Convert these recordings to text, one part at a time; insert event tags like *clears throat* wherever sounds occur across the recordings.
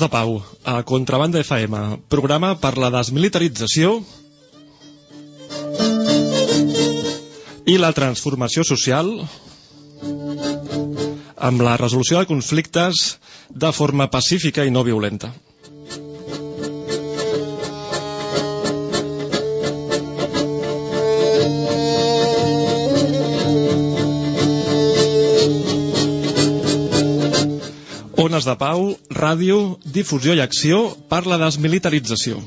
De Pau, a Contrabanda FM, programa per la desmilitarització i la transformació social amb la resolució de conflictes de forma pacífica i no violenta. Ones de Pau, ràdio, difusió i acció per la desmilitarització.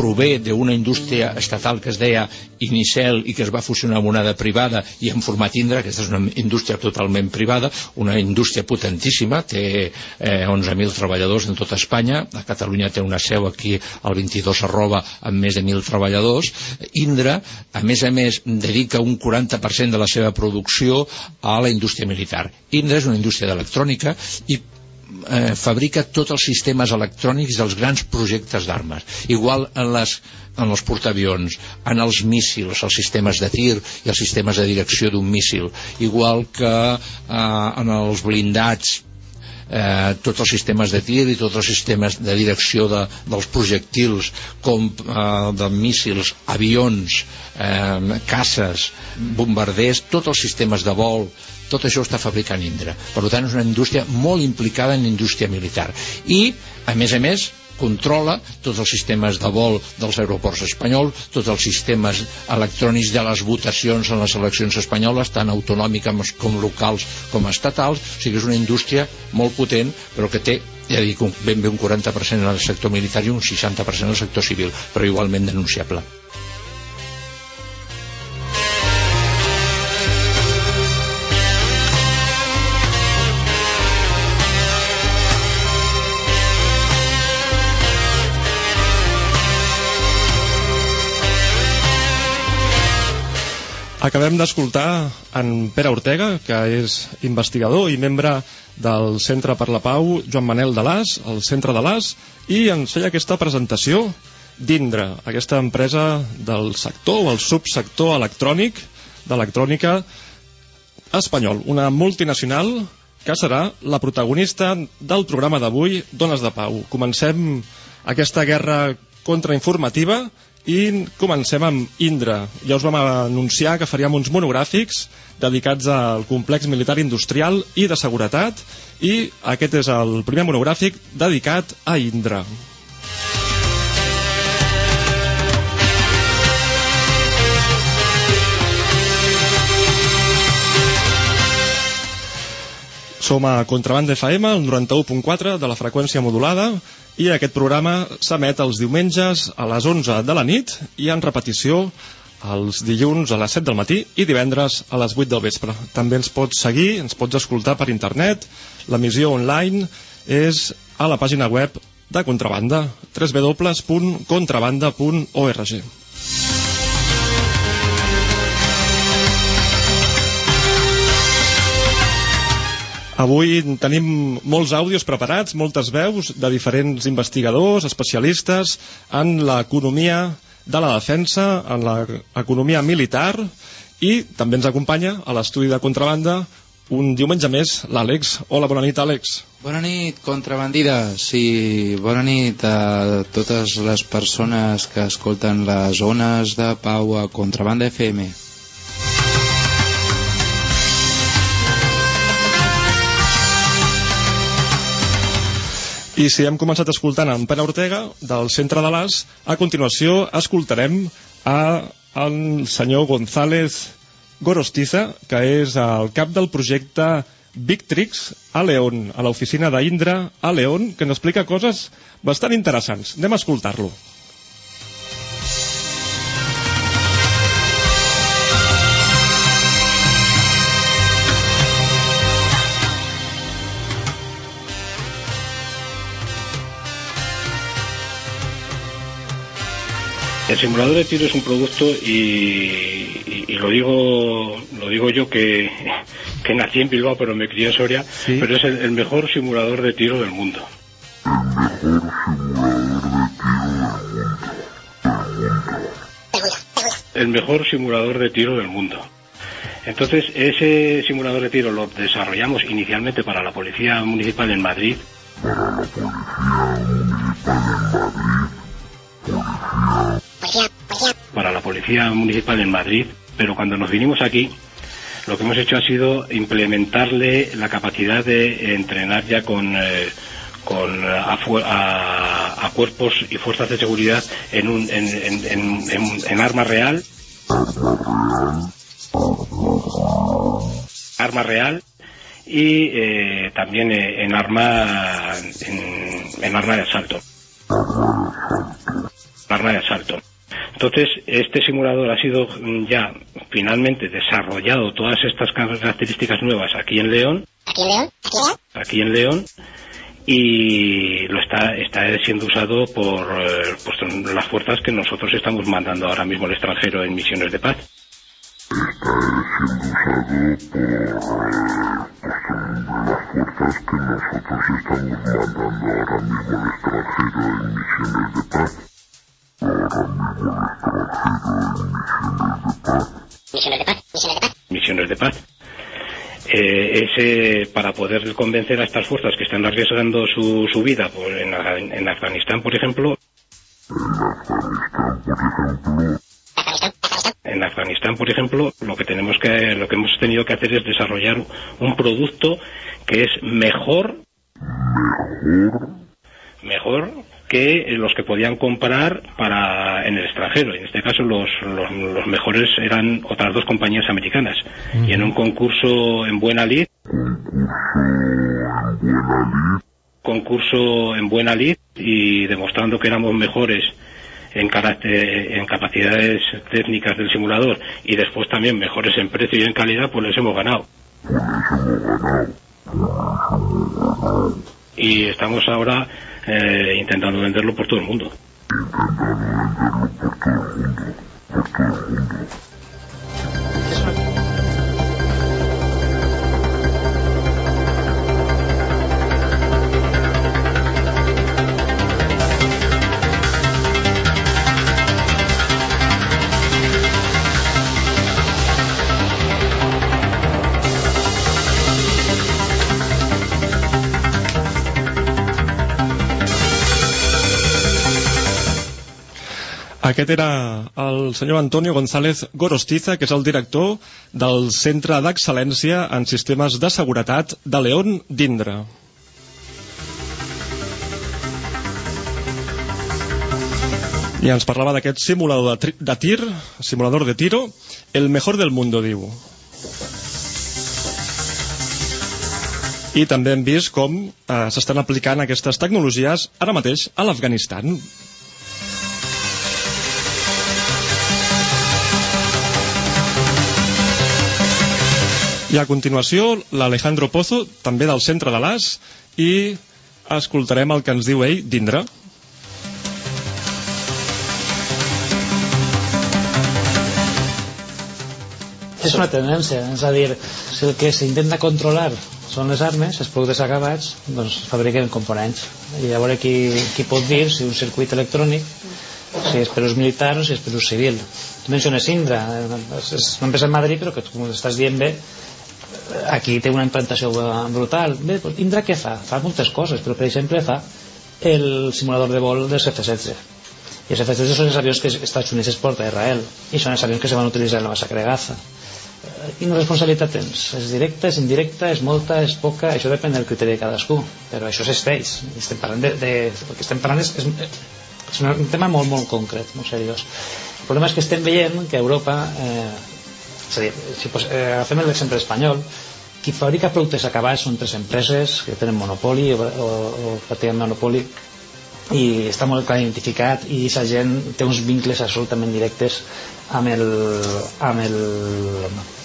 Prové d'una indústria estatal que es deia Inicel i que es va fusionar amb una de privada i en format Indra, aquesta és una indústria totalment privada, una indústria potentíssima, té eh, 11.000 treballadors en tota Espanya, a Catalunya té una seu aquí al 22 arroba amb més de 1.000 treballadors. Indra, a més a més, dedica un 40% de la seva producció a la indústria militar. Indra és una indústria d'electrònica i eh, fabrica tots els sistemes electrònics dels grans projectes d'armes. Igual en, les, en els portaavions, en els míssils, els sistemes de tir i els sistemes de direcció d'un míssil. Igual que eh, en els blindats, eh, tots els sistemes de tir i tots els sistemes de direcció de, dels projectils com eh, de míssils, avions eh, caces, bombarders tots els sistemes de vol tot això està fabricant Indra. Per tant és una indústria molt implicada en indústria militar. I a més a més controla tots els sistemes de vol dels aeroports espanyols, tots els sistemes electrònics de les votacions en les eleccions espanyoles, tant autonòmiques com locals com estatals, o sigui és una indústria molt potent, però que té ja dic, ben bé un 40% en el sector militar i un 60% en el sector civil, però igualment denunciable. Acabem d'escoltar en Pere Ortega, que és investigador i membre del Centre per la Pau Joan Manel de l'As, el Centre de l'As, i ens feia aquesta presentació d'Indra, aquesta empresa del sector o el subsector electrònic d'electrònica espanyol, una multinacional que serà la protagonista del programa d'avui Dones de Pau. Comencem aquesta guerra contrainformativa i comencem amb Indra. Ja us vam anunciar que faríem uns monogràfics dedicats al complex militar industrial i de seguretat i aquest és el primer monogràfic dedicat a Indra. Som a Contrabanda FM, el 91.4 de la freqüència modulada, i aquest programa s'emet els diumenges a les 11 de la nit i en repetició els dilluns a les 7 del matí i divendres a les 8 del vespre. També ens pots seguir, ens pots escoltar per internet. L'emissió online és a la pàgina web de Contrabanda, www.contrabanda.org. Avui tenim molts àudios preparats, moltes veus de diferents investigadors, especialistes en l'economia de la defensa, en l'economia militar i també ens acompanya a l'estudi de contrabanda un diumenge més l'Àlex. Hola, bona nit, Àlex. Bona nit, contrabandides, i bona nit a totes les persones que escolten les zones de pau a Contrabanda FM. I si hem començat escoltant en Pere Ortega, del centre de l'AS, a continuació escoltarem a el senyor González Gorostiza, que és el cap del projecte Victrix a León, a l'oficina d'Indra a León, que ens explica coses bastant interessants. Anem a escoltar-lo. El simulador de tiro es un producto y, y, lo digo lo digo yo que, que, nací en Bilbao pero me crié en Soria, ¿Sí? pero es el, el, mejor simulador de tiro del mundo. El mejor simulador de tiro del mundo. Entonces, ese simulador de tiro lo desarrollamos inicialmente para la Policía Municipal en Madrid. Para la Policía Municipal en Madrid. Policía para la Policía Municipal en Madrid, pero cuando nos vinimos aquí, lo que hemos hecho ha sido implementarle la capacidad de entrenar ya con, eh, con a, cuerpos y fuerzas de seguridad en, un, en, en, en, arma real. Arma real y eh, también eh, en arma en arma de asalto. Arma de asalto. Entonces, este simulador ha sido ya finalmente desarrollado todas estas características nuevas aquí en León. ¿Aquí en León? Aquí en León. Y lo está, está siendo usado por eh, pues, las fuerzas que nosotros estamos mandando ahora mismo al extranjero en misiones de paz. Misiones de paz. Misiones de paz. Misiones de paz. Eh, ese, para poder convencer a estas fuerzas que están arriesgando su, su vida por, en, en, Afganistán, por ejemplo, en Afganistán, por ejemplo, lo que tenemos que, lo que hemos tenido que hacer es desarrollar un producto que es mejor, mejor que los que podían comprar para en el extranjero. En este caso los, los, los mejores eran otras dos compañías americanas. Uh -huh. Y en un concurso en buena lid, concurso en buena lid y demostrando que éramos mejores en, carácter, en capacidades técnicas del simulador y después también mejores en precio y en calidad, pues les hemos ganado. Y estamos ahora eh, intentando venderlo por todo el mundo. Por todo el mundo. Aquest era el senyor Antonio González Gorostiza, que és el director del Centre d'Excel·lència en Sistemes de Seguretat de León d'Indra. I ens parlava d'aquest simulador de, de tir, simulador de tiro, el mejor del mundo, diu. I també hem vist com eh, s'estan aplicant aquestes tecnologies ara mateix a l'Afganistan. I a continuació, l'Alejandro Pozo, també del centre de l'AS, i escoltarem el que ens diu ell d'Indra. És una tendència, és a dir, si el que s'intenta controlar són les armes, els productes acabats, doncs fabriquen components. I a veure qui, qui pot dir si un circuit electrònic, si és per ús militar o si és per ús civil. Tu menciones Indra, és una empresa en Madrid, però que tu estàs dient bé, aquí té una implantació brutal. Bé, doncs Indra què fa? Fa moltes coses, però per exemple fa el simulador de vol dels F-16 i els F-16 són els avions que els Estats Units exporta a Israel i són els avions que se van utilitzar en la massacre de Gaza quina responsabilitat tens? És directa, és indirecta, és molta, és poca? Això depèn del criteri de cadascú, però això s'esteix. De, el que estem parlant és, és, és un tema molt, molt concret, molt seriós. El problema és que estem veient que Europa, eh, és a dir, si pos, eh, agafem l'exemple espanyol, qui fabrica productes acabats són tres empreses que tenen monopoli o, o, o pràcticament monopoli i està molt clar identificat i aquesta gent té uns vincles absolutament directes amb el, amb el,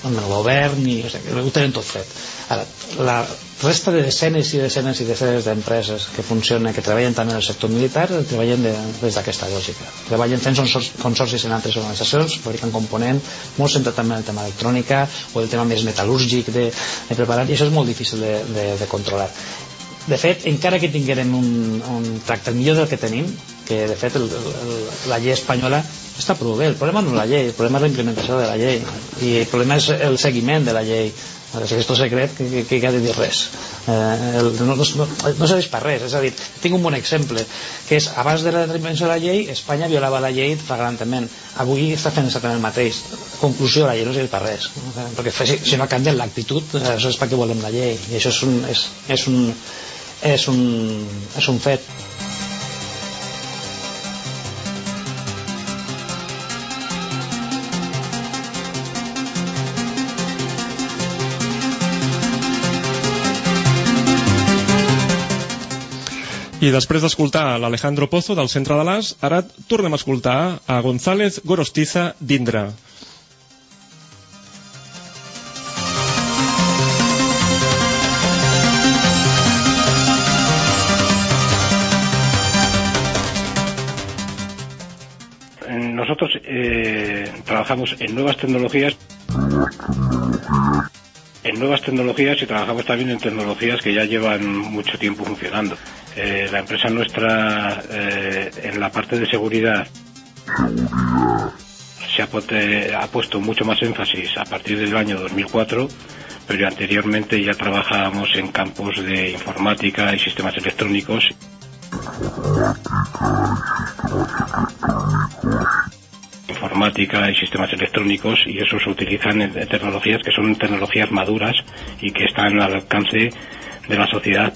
amb el govern i o sigui, ho tenen tot fet. Ara, la resta de desenes i desenes i desenes d'empreses que funcionen, que treballen també en el sector militar treballen de, des d'aquesta lògica. Treballen fent consorcis en altres organitzacions fabriquen component, molt centrat també en el tema electrònica o el tema més metal·lúrgic de, de preparar, i això és molt difícil de, de, de controlar. De fet, encara que tinguérem un, un tracte millor del que tenim, que de fet el, el, la llei espanyola està prou bé, el problema no és la llei, el problema és la implementació de la llei. I el problema és el seguiment de la llei és aquest secret que, que, que ha de dir res? Eh, el, no, no, no, no serveix per res és a dir, tinc un bon exemple que és, abans de la implementació de la llei Espanya violava la llei flagrantament avui està fent exactament el mateix. Conclusió, la llei no serveix per res. Perquè si, si no canvien l'actitud eh, això és perquè volem la llei. I això és un, és, és un, és un, és un fet I després d'escoltar l'Alejandro Pozo del centre de l'As, ara tornem a escoltar a González Gorostiza d'Indra. Nosotros eh, trabajamos en nuevas tecnologías en nuevas tecnologías y trabajamos también en tecnologías que ya llevan mucho tiempo funcionando. Eh, la empresa nuestra eh, en la parte de seguridad se ha, ha puesto mucho más énfasis a partir del año 2004 pero anteriormente ya trabajábamos en campos de informática y sistemas electrónicos informática y sistemas electrónicos y eso se utilizan en tecnologías que son tecnologías maduras y que están al alcance de la sociedad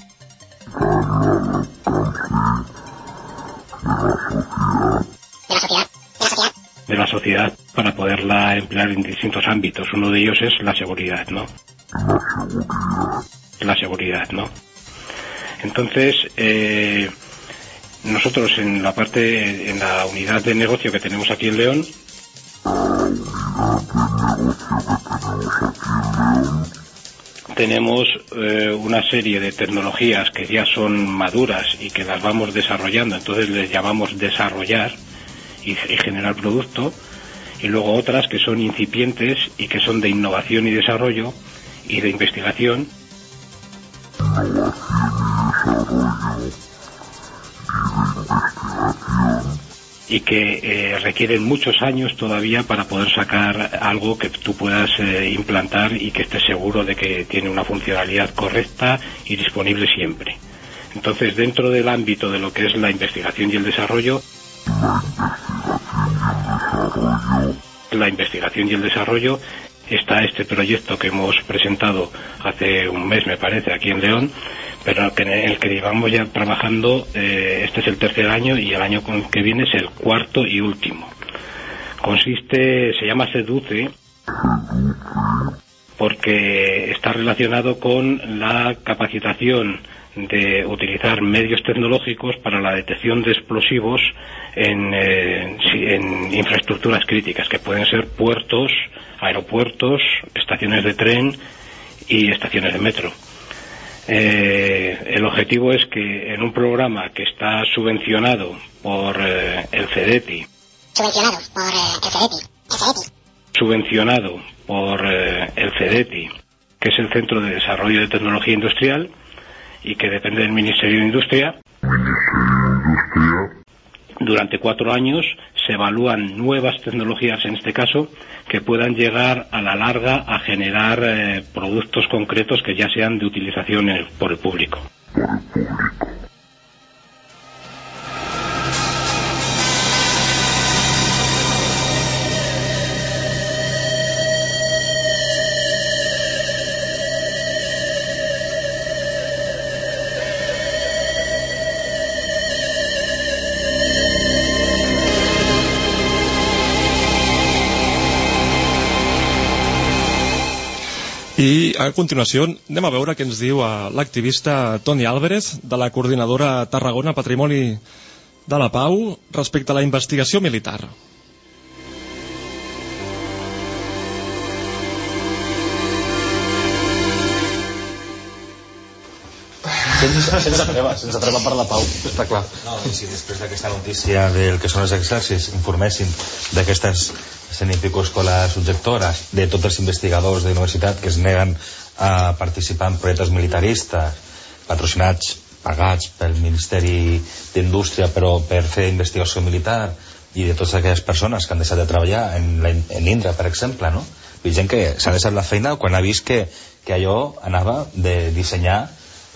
de la sociedad para poderla emplear en distintos ámbitos. Uno de ellos es la seguridad, ¿no? La seguridad, ¿no? Entonces, eh, nosotros en la parte, en la unidad de negocio que tenemos aquí en León, tenemos eh, una serie de tecnologías que ya son maduras y que las vamos desarrollando, entonces les llamamos desarrollar y, y generar producto, y luego otras que son incipientes y que son de innovación y desarrollo y de investigación. Y que eh, requieren muchos años todavía para poder sacar algo que tú puedas eh, implantar y que estés seguro de que tiene una funcionalidad correcta y disponible siempre. Entonces, dentro del ámbito de lo que es la investigación y el desarrollo, la investigación y el desarrollo está este proyecto que hemos presentado hace un mes, me parece, aquí en León, pero en el que llevamos ya trabajando, eh, este es el tercer año y el año que viene es el cuarto y último. Consiste, se llama Seduce, porque está relacionado con la capacitación de utilizar medios tecnológicos para la detección de explosivos en, eh, en infraestructuras críticas, que pueden ser puertos, aeropuertos, estaciones de tren y estaciones de metro. Eh, el objetivo es que en un programa que está subvencionado por eh, el CEDETI, Subvencionado por eh, el CEDETI. Subvencionado por eh, el CEDETI, que es el Centro de Desarrollo de Tecnología Industrial y que depende del Ministerio de Industria, durante cuatro años se evalúan nuevas tecnologías, en este caso, que puedan llegar a la larga a generar eh, productos concretos que ya sean de utilización por el público. A continuació anem a veure què ens diu eh, l'activista Toni Álvarez de la coordinadora Tarragona Patrimoni de la Pau respecte a la investigació militar. Sense, sense treva, sense treva per la pau, està clar. No, i si després d'aquesta notícia del que són els exèrcits informessin d'aquestes cent i pico escoles subjectores, de tots els investigadors de universitat que es neguen a participar en projectes militaristes, patrocinats, pagats pel Ministeri d'Indústria però per fer investigació militar i de totes aquelles persones que han deixat de treballar en, la, en Indra, per exemple, no? I gent que s'ha deixat la feina quan ha vist que, que allò anava de dissenyar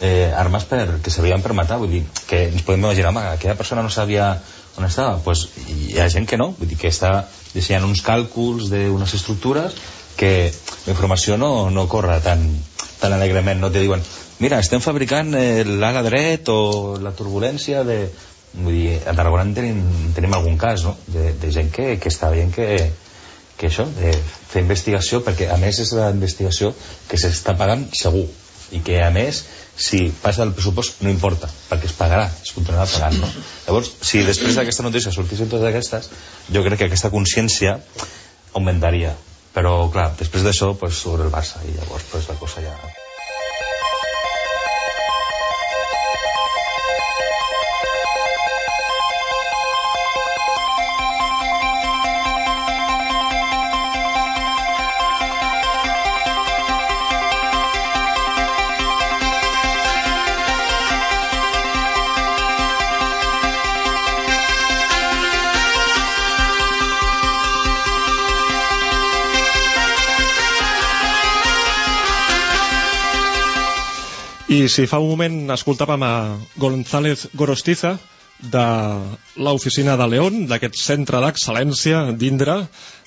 eh, armes per, que servien per matar. Vull dir, que ens podem imaginar home, aquella persona no sabia on estava. Pues, hi ha gent que no, vull dir que està dissenyant uns càlculs d'unes estructures que la informació no, no corre tan, tan alegrement no te diuen, mira, estem fabricant eh, l'ala dret o la turbulència de... Vull dir, a Tarragona en tenim, tenim algun cas, no?, de, de gent que, que està veient que, que això, de fer investigació, perquè a més és la investigació que s'està pagant segur, i que a més, si passa el pressupost, no importa, perquè es pagarà, es continuarà pagant, no? Llavors, si després d'aquesta notícia sortissin totes aquestes, jo crec que aquesta consciència augmentaria. Però, clar, després d'això, pues, surt el Barça, i llavors, pues, la cosa ja... I si fa un moment escoltàvem a González Gorostiza de l'oficina de León, d'aquest centre d'excel·lència d'Indra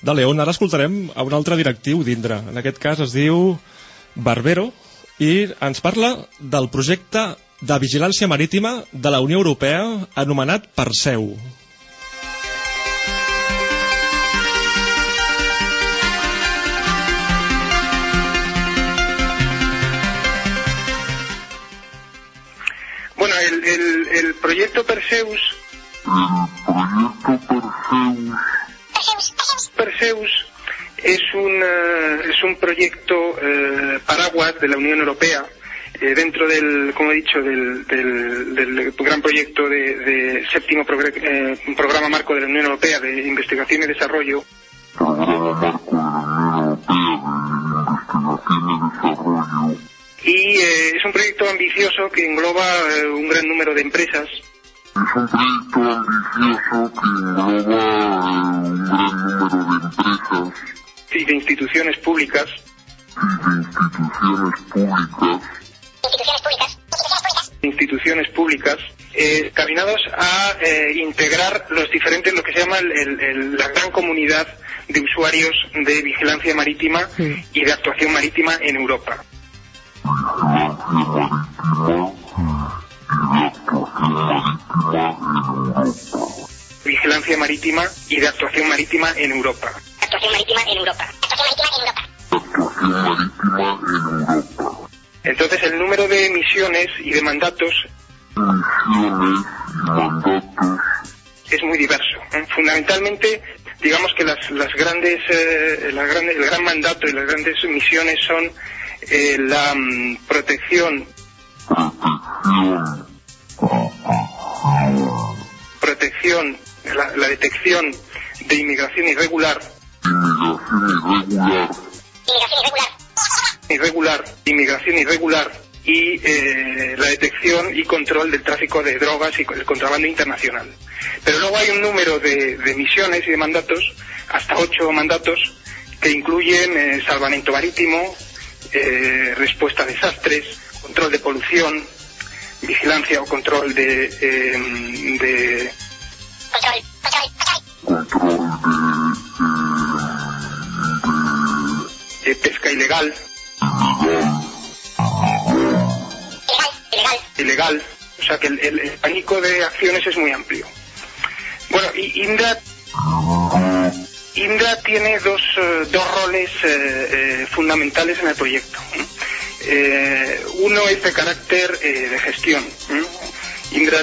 de León. Ara escoltarem a un altre directiu d'Indra. En aquest cas es diu Barbero i ens parla del projecte de vigilància marítima de la Unió Europea anomenat Perseu. Bueno, el, proyecto Perseus, Perseus es un, es un proyecto eh, paraguas de la Unión Europea eh, dentro del, como he dicho, del, del, gran proyecto de, de séptimo eh, programa marco de la Unión Europea de investigación y desarrollo. Y eh, es un proyecto ambicioso que engloba eh, un gran número de empresas. Es un proyecto ambicioso que engloba eh, un gran número de empresas. Y de instituciones públicas. Y de instituciones públicas. Instituciones públicas. Eh, caminados a eh, integrar los diferentes, lo que se llama el- el- el- la gran comunidad de usuarios de vigilancia marítima y de actuación marítima en Europa. Vigilancia marítima y de actuación marítima en Europa. Actuación marítima en Europa. Actuación marítima en Europa. actuación marítima de misiones y de mandatos misiones y mandatos es muy diverso. ¿eh? Fundamentalmente, digamos que las, las grandes, eh, las grandes, el gran mandato y las grandes misiones son eh, la mm, protección, protección, la, la detección de inmigración irregular, inmigración irregular. Irregular, inmigración irregular y eh, la detección y control del tráfico de drogas y el contrabando internacional. Pero luego hay un número de, de misiones y de mandatos, hasta ocho mandatos, que incluyen eh, salvamento marítimo, eh, respuesta a desastres, control de polución, vigilancia o control de, eh, de de pesca ilegal, ilegal. O sea que el, el, el abanico de acciones es muy amplio. Bueno, y Indra, Indra tiene dos, eh, dos roles eh, eh, fundamentales en el proyecto. uno es de carácter de gestión. Indra,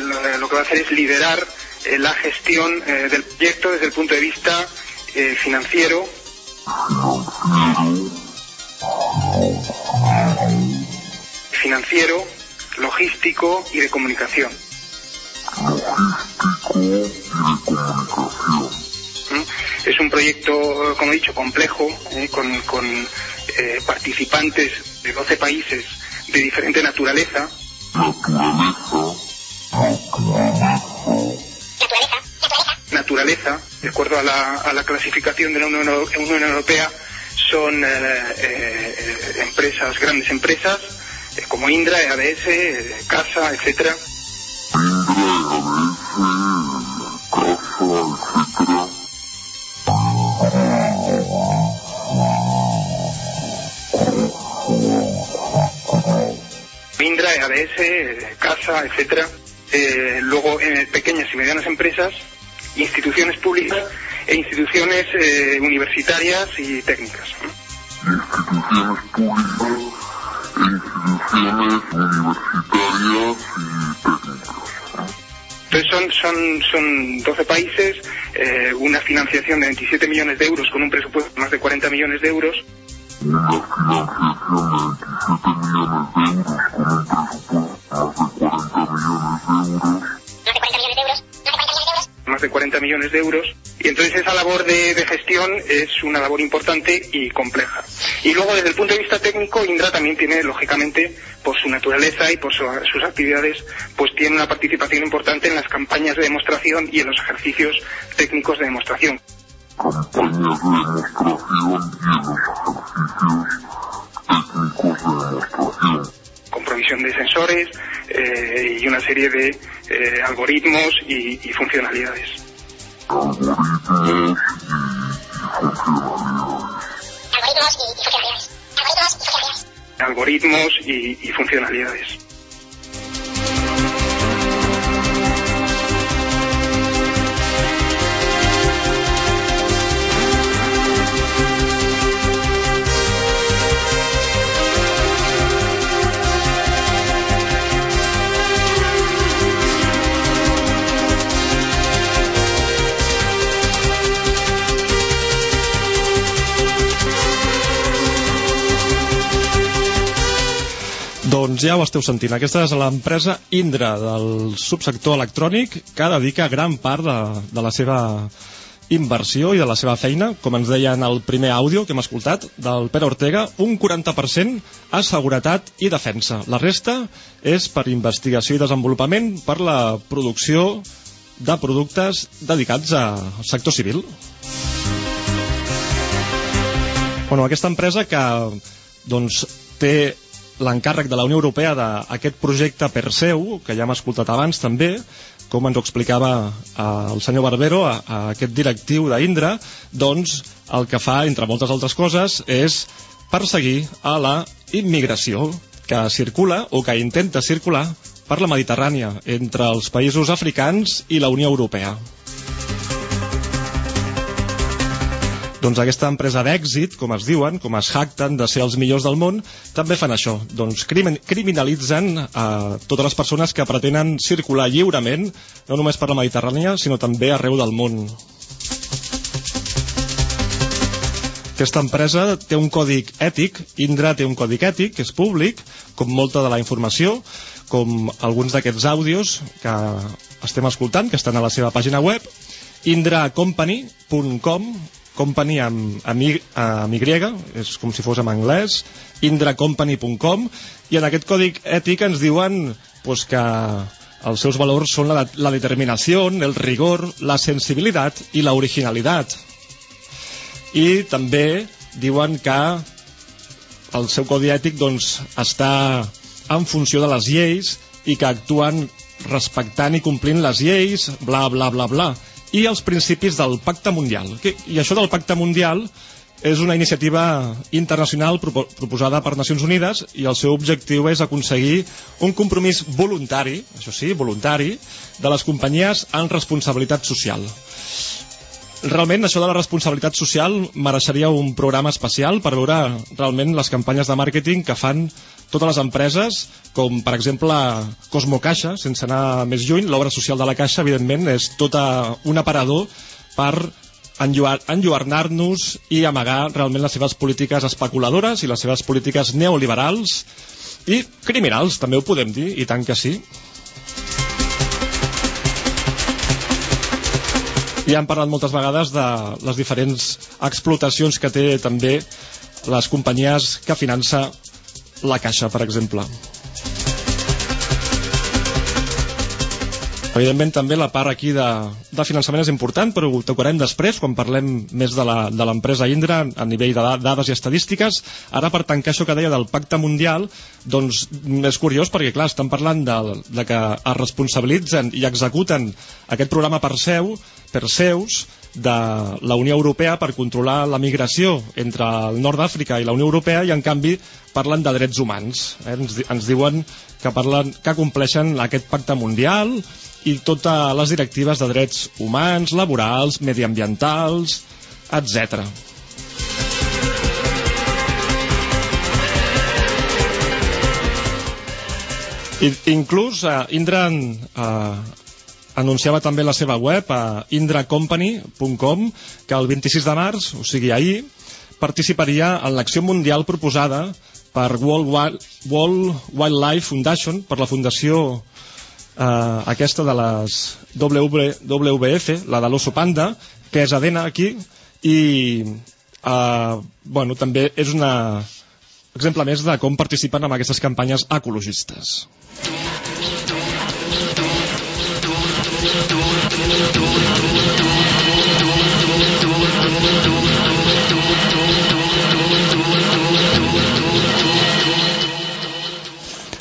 lo, lo que va a hacer es liderar la gestión del proyecto desde el punto de vista financiero, financiero, logístico y de comunicación. ¿Mm? Es un proyecto, como he dicho, complejo, eh, con, con, eh, participantes de 12 países de diferente naturaleza. Naturaleza, de acuerdo a la, a la clasificación de la Unión, Euro- Unión Europea, son eh, eh, empresas, grandes empresas, eh, como Indra, EADS, eh, Casa, etcétera. Indra, EADS, eh, Casa, etcétera. Eh, luego eh, pequeñas y medianas empresas, instituciones públicas e instituciones eh, universitarias y técnicas. instituciones públicas e instituciones universitarias y técnicas. Entonces son, son, son 12 países, eh, una financiación de 27 millones de euros con un presupuesto de más de 40 millones de euros. Una financiación de 27 más de 40 millones de euros. más de 40 millones de euros y entonces esa labor de, gestión es una labor importante y compleja. Y luego desde el punto de vista técnico, Indra también tiene, lógicamente, por su naturaleza y por su- sus actividades, pues tiene una participación importante en las. Campañas de demostración y en los ejercicios técnicos de demostración. Con provisión de sensores eh, y una serie de eh, algoritmos y, y funcionalidades. Algoritmos y funcionalidades. Doncs ja ho esteu sentint. Aquesta és l'empresa Indra del subsector electrònic que dedica gran part de, de la seva inversió i de la seva feina, com ens deia en el primer àudio que hem escoltat del Pere Ortega, un 40% a seguretat i defensa. La resta és per investigació i desenvolupament per la producció de productes dedicats al sector civil. Bueno, aquesta empresa que doncs, té l'encàrrec de la Unió Europea d'aquest projecte Perseu, que ja hem escoltat abans també, com ens ho explicava eh, el senyor Barbero, a, a aquest directiu d'Indra, doncs el que fa, entre moltes altres coses, és perseguir a la immigració que circula o que intenta circular per la Mediterrània entre els països africans i la Unió Europea. Doncs aquesta empresa d'èxit, com es diuen, com es jacten de ser els millors del món, també fan això. Doncs crimin criminalitzen a totes les persones que pretenen circular lliurement, no només per la Mediterrània, sinó també arreu del món. Aquesta empresa té un còdic ètic, Indra té un còdic ètic, que és públic, com molta de la informació, com alguns d'aquests àudios que estem escoltant, que estan a la seva pàgina web, indracompany.com company amb, amb, amb Y, és com si fos en anglès, indracompany.com, i en aquest còdic ètic ens diuen pues, que els seus valors són la, la determinació, el rigor, la sensibilitat i la originalitat. I també diuen que el seu codi ètic doncs, està en funció de les lleis i que actuen respectant i complint les lleis, bla, bla, bla, bla i els principis del Pacte Mundial. I això del Pacte Mundial és una iniciativa internacional proposada per Nacions Unides i el seu objectiu és aconseguir un compromís voluntari, això sí, voluntari, de les companyies en responsabilitat social. Realment, això de la responsabilitat social mereixeria un programa especial per veure realment les campanyes de màrqueting que fan totes les empreses, com per exemple Cosmo Caixa, sense anar més lluny, l'obra social de la Caixa, evidentment, és tota un aparador per enlluernar-nos i amagar realment les seves polítiques especuladores i les seves polítiques neoliberals i criminals, també ho podem dir, i tant que sí. I han parlat moltes vegades de les diferents explotacions que té també les companyies que finança la caixa, per exemple. Evidentment també la part aquí de, de finançament és important, però ho tocarem després quan parlem més de l'empresa Indra a nivell de dades i estadístiques. Ara per tancar això que deia del pacte mundial, doncs és curiós perquè clar, estan parlant de, de que es responsabilitzen i executen aquest programa per seu, per seus, de la Unió Europea per controlar la migració entre el nord d'Àfrica i la Unió Europea i en canvi parlen de drets humans eh? ens, ens diuen que, parlen, que compleixen aquest pacte mundial i totes les directives de drets humans, laborals, mediambientals, etc. I, inclús eh, Indra eh, anunciava també la seva web a indracompany.com que el 26 de març, o sigui ahir, participaria en l'acció mundial proposada per World, World Wildlife Foundation, per la fundació eh, aquesta de les WWF, la de l'oso panda, que és Adena aquí, i eh, bueno, també és un exemple més de com participen en aquestes campanyes ecologistes.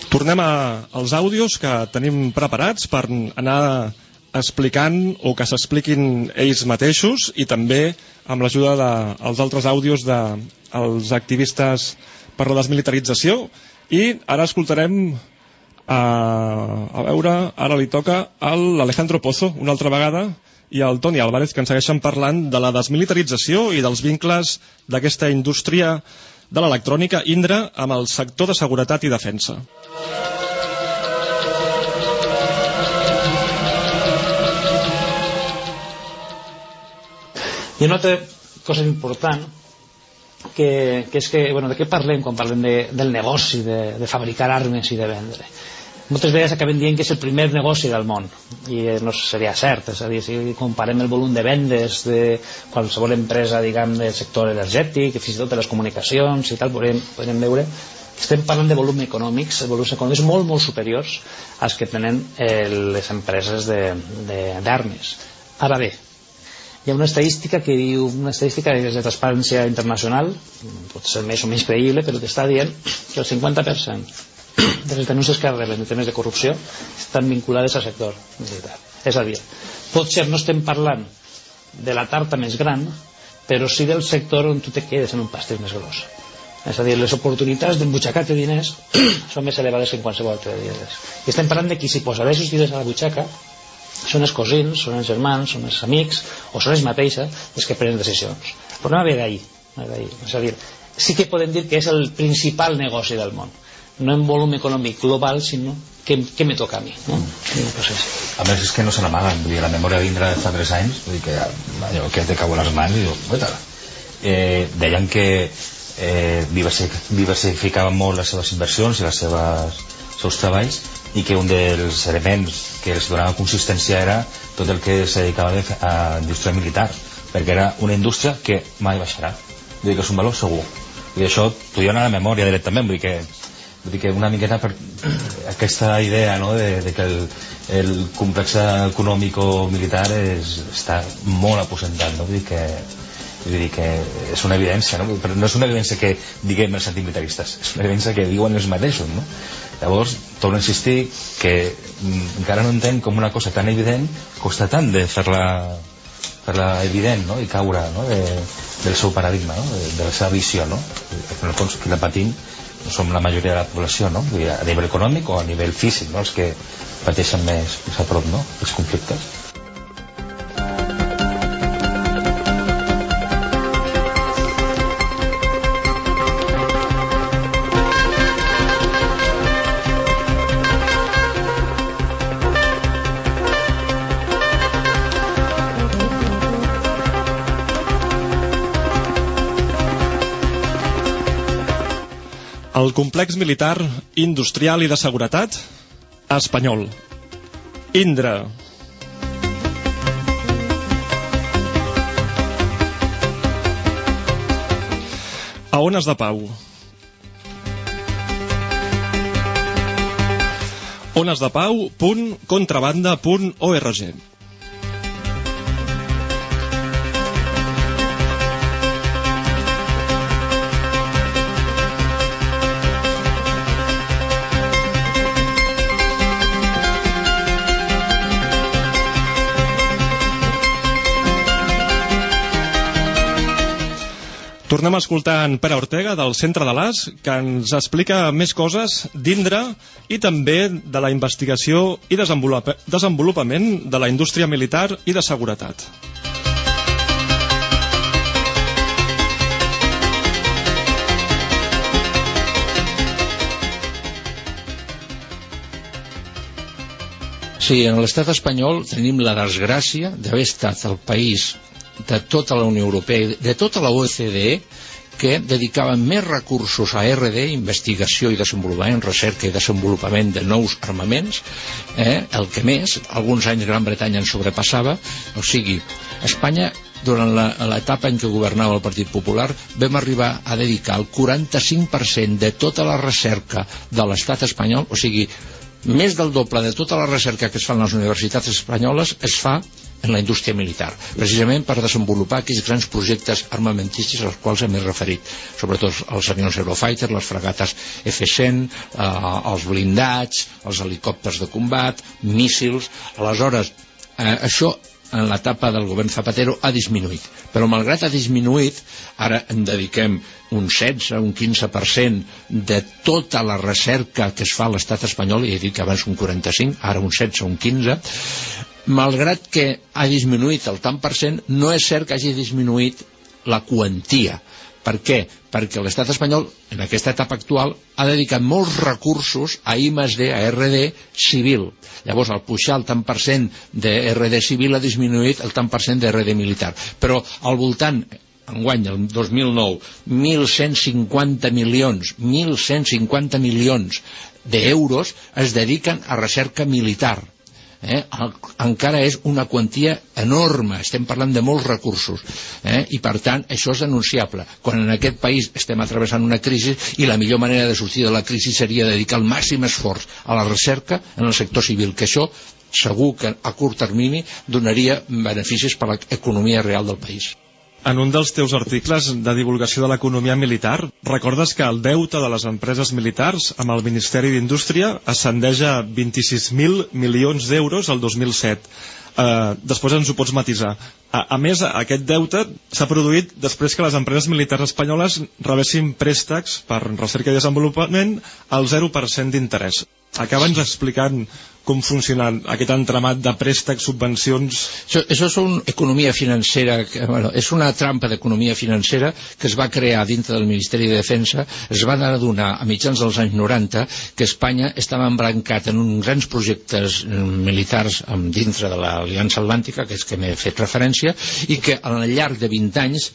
Tornem a, als àudios que tenim preparats per anar explicant o que s'expliquin ells mateixos i també amb l'ajuda dels altres àudios dels de, activistes per la desmilitarització. I ara escoltarem a, a veure, ara li toca a l'Alejandro Pozo una altra vegada i al Toni Álvarez que ens segueixen parlant de la desmilitarització i dels vincles d'aquesta indústria de l'electrònica Indra amb el sector de seguretat i defensa. I una altra cosa important que, que és que, bueno, de què parlem quan parlem de, del negoci de, de fabricar armes i de vendre? Moltes vegades acabem dient que és el primer negoci del món i no seria cert, és a dir, si comparem el volum de vendes de qualsevol empresa diguem, del sector energètic fins i tot de les comunicacions i tal, podem, podem veure estem parlant de volum econòmics volums econòmics molt molt superiors als que tenen eh, les empreses d'armes ara bé hi ha una estadística que diu una estadística de transparència internacional pot ser més o menys creïble però que està dient que el 50% de les denúncies que reben de temes de corrupció estan vinculades al sector militar. És a dir, potser no estem parlant de la tarta més gran, però sí del sector on tu te quedes en un pastell més gros. És a dir, les oportunitats d'embutxacar-te diners *clears throat* són més elevades que en qualsevol altre diners. I estem parlant de qui s'hi posarà aquests diners a la butxaca són els cosins, són els germans, són els amics o són els mateixos els que prenen decisions. d'ahir no ve d'ahir. és a dir, sí que podem dir que és el principal negoci del món no en volum econòmic global sinó que, que me toca a mi no? pues és. A més és que no se n'amaguen, vull dir, la memòria vindrà de fa 3 anys, vull dir que allò que te cau a les mans i vete eh, deien que eh, diversificaven molt les seves inversions i les seves, els seus treballs i que un dels elements que els donava consistència era tot el que se dedicava a indústria militar perquè era una indústria que mai baixarà vull dir que és un valor segur i això t'ho diuen a la memòria directament vull dir que, vull dir que una miqueta per aquesta idea no, de, de que el, el complex econòmic o militar és, està molt aposentat no? vull dir que vull dir que és una evidència no? però no és una evidència que diguem els antimilitaristes és una evidència que diuen els mateixos no? llavors torno a insistir que mm, encara no entenc com una cosa tan evident costa tant de fer-la fer-la evident no? i caure no? de, del seu paradigma no? de, de la seva visió no? en el fons qui la patim som la majoria de la població no? a nivell econòmic o a nivell físic no? els que pateixen més a prop no? els conflictes El complex militar, industrial i de seguretat espanyol. Indra. A Ones de Pau. onesdepau.contrabanda.org Tornem en Pere Ortega del Centre de l'AS que ens explica més coses d'Indra i també de la investigació i desenvolupament de la indústria militar i de seguretat. Sí, en l'estat espanyol tenim la desgràcia d'haver estat el país de tota la Unió Europea, de tota la OCDE, que dedicaven més recursos a RD, investigació i desenvolupament, recerca i desenvolupament de nous armaments, eh, el que més, alguns anys Gran Bretanya en sobrepassava, o sigui, Espanya durant l'etapa en què governava el Partit Popular vam arribar a dedicar el 45% de tota la recerca de l'estat espanyol, o sigui, més del doble de tota la recerca que es fa en les universitats espanyoles es fa en la indústria militar, precisament per desenvolupar aquells grans projectes armamentístics als quals hem referit, sobretot els avions Eurofighter, les fregates F-100, eh, els blindats, els helicòpters de combat, míssils... Aleshores, eh, això en l'etapa del govern Zapatero ha disminuït. Però malgrat ha disminuït, ara en dediquem un 16, un 15% de tota la recerca que es fa a l'estat espanyol, i he dit que abans un 45, ara un 16, un 15, malgrat que ha disminuït el tant per cent, no és cert que hagi disminuït la quantia. Per què? Perquè l'estat espanyol, en aquesta etapa actual, ha dedicat molts recursos a I+D, a RD civil. Llavors, al pujar el tant per cent de RD civil ha disminuït el tant per cent de RD militar. Però al voltant, enguany, el 2009, 1.150 milions, 1.150 milions d'euros es dediquen a recerca militar eh, encara és una quantia enorme, estem parlant de molts recursos. Eh, i per tant això és denunciable. Quan en aquest país estem atravessant una crisi i la millor manera de sortir de la crisi seria dedicar el màxim esforç a la recerca en el sector civil, que això segur que a curt termini donaria beneficis per a l'economia real del país. En un dels teus articles de divulgació de l'economia militar, recordes que el deute de les empreses militars amb el Ministeri d'Indústria ascendeix a 26.000 milions d'euros el 2007. eh, després ens ho pots matisar. A, a més, aquest deute s'ha produït després que les empreses militars espanyoles rebessin préstecs per recerca i desenvolupament al 0% d'interès. Acaba'ns explicant com funciona aquest entramat de préstecs, subvencions... Això, això és una economia financera, que, bueno, és una trampa d'economia financera que es va crear dintre del Ministeri de Defensa, es va adonar a mitjans dels anys 90 que Espanya estava embrancat en uns grans projectes eh, militars dintre de l'Aliança Atlàntica, que és que m'he fet referència, i que al llarg de 20 anys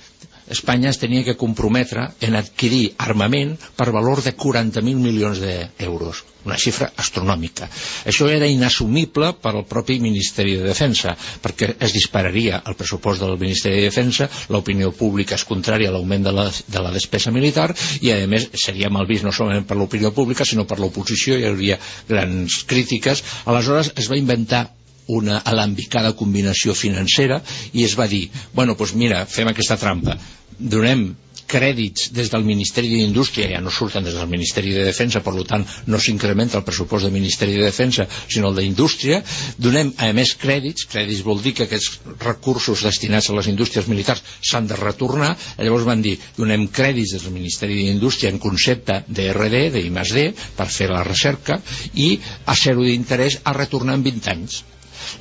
Espanya es tenia que comprometre en adquirir armament per valor de 40.000 milions d'euros, una xifra astronòmica. Això era inassumible per al propi Ministeri de Defensa, perquè es dispararia el pressupost del Ministeri de Defensa, l'opinió pública és contrària a l'augment de, la, de la despesa militar i, a més, seria mal vist no solament per l'opinió pública, sinó per l'oposició, hi hauria grans crítiques. Aleshores es va inventar una alambicada combinació financera i es va dir, bueno, doncs mira, fem aquesta trampa, donem crèdits des del Ministeri d'Indústria ja no surten des del Ministeri de Defensa per tant no s'incrementa el pressupost del Ministeri de Defensa sinó el d'Indústria. Donem a més crèdits. Crèdits vol dir que aquests recursos destinats a les indústries militars s'han de retornar. Llavors van dir donem crèdits des del Ministeri d'Indústria en concepte d'RD, I+D per fer la recerca i a zero d'interès a retornar en 20 anys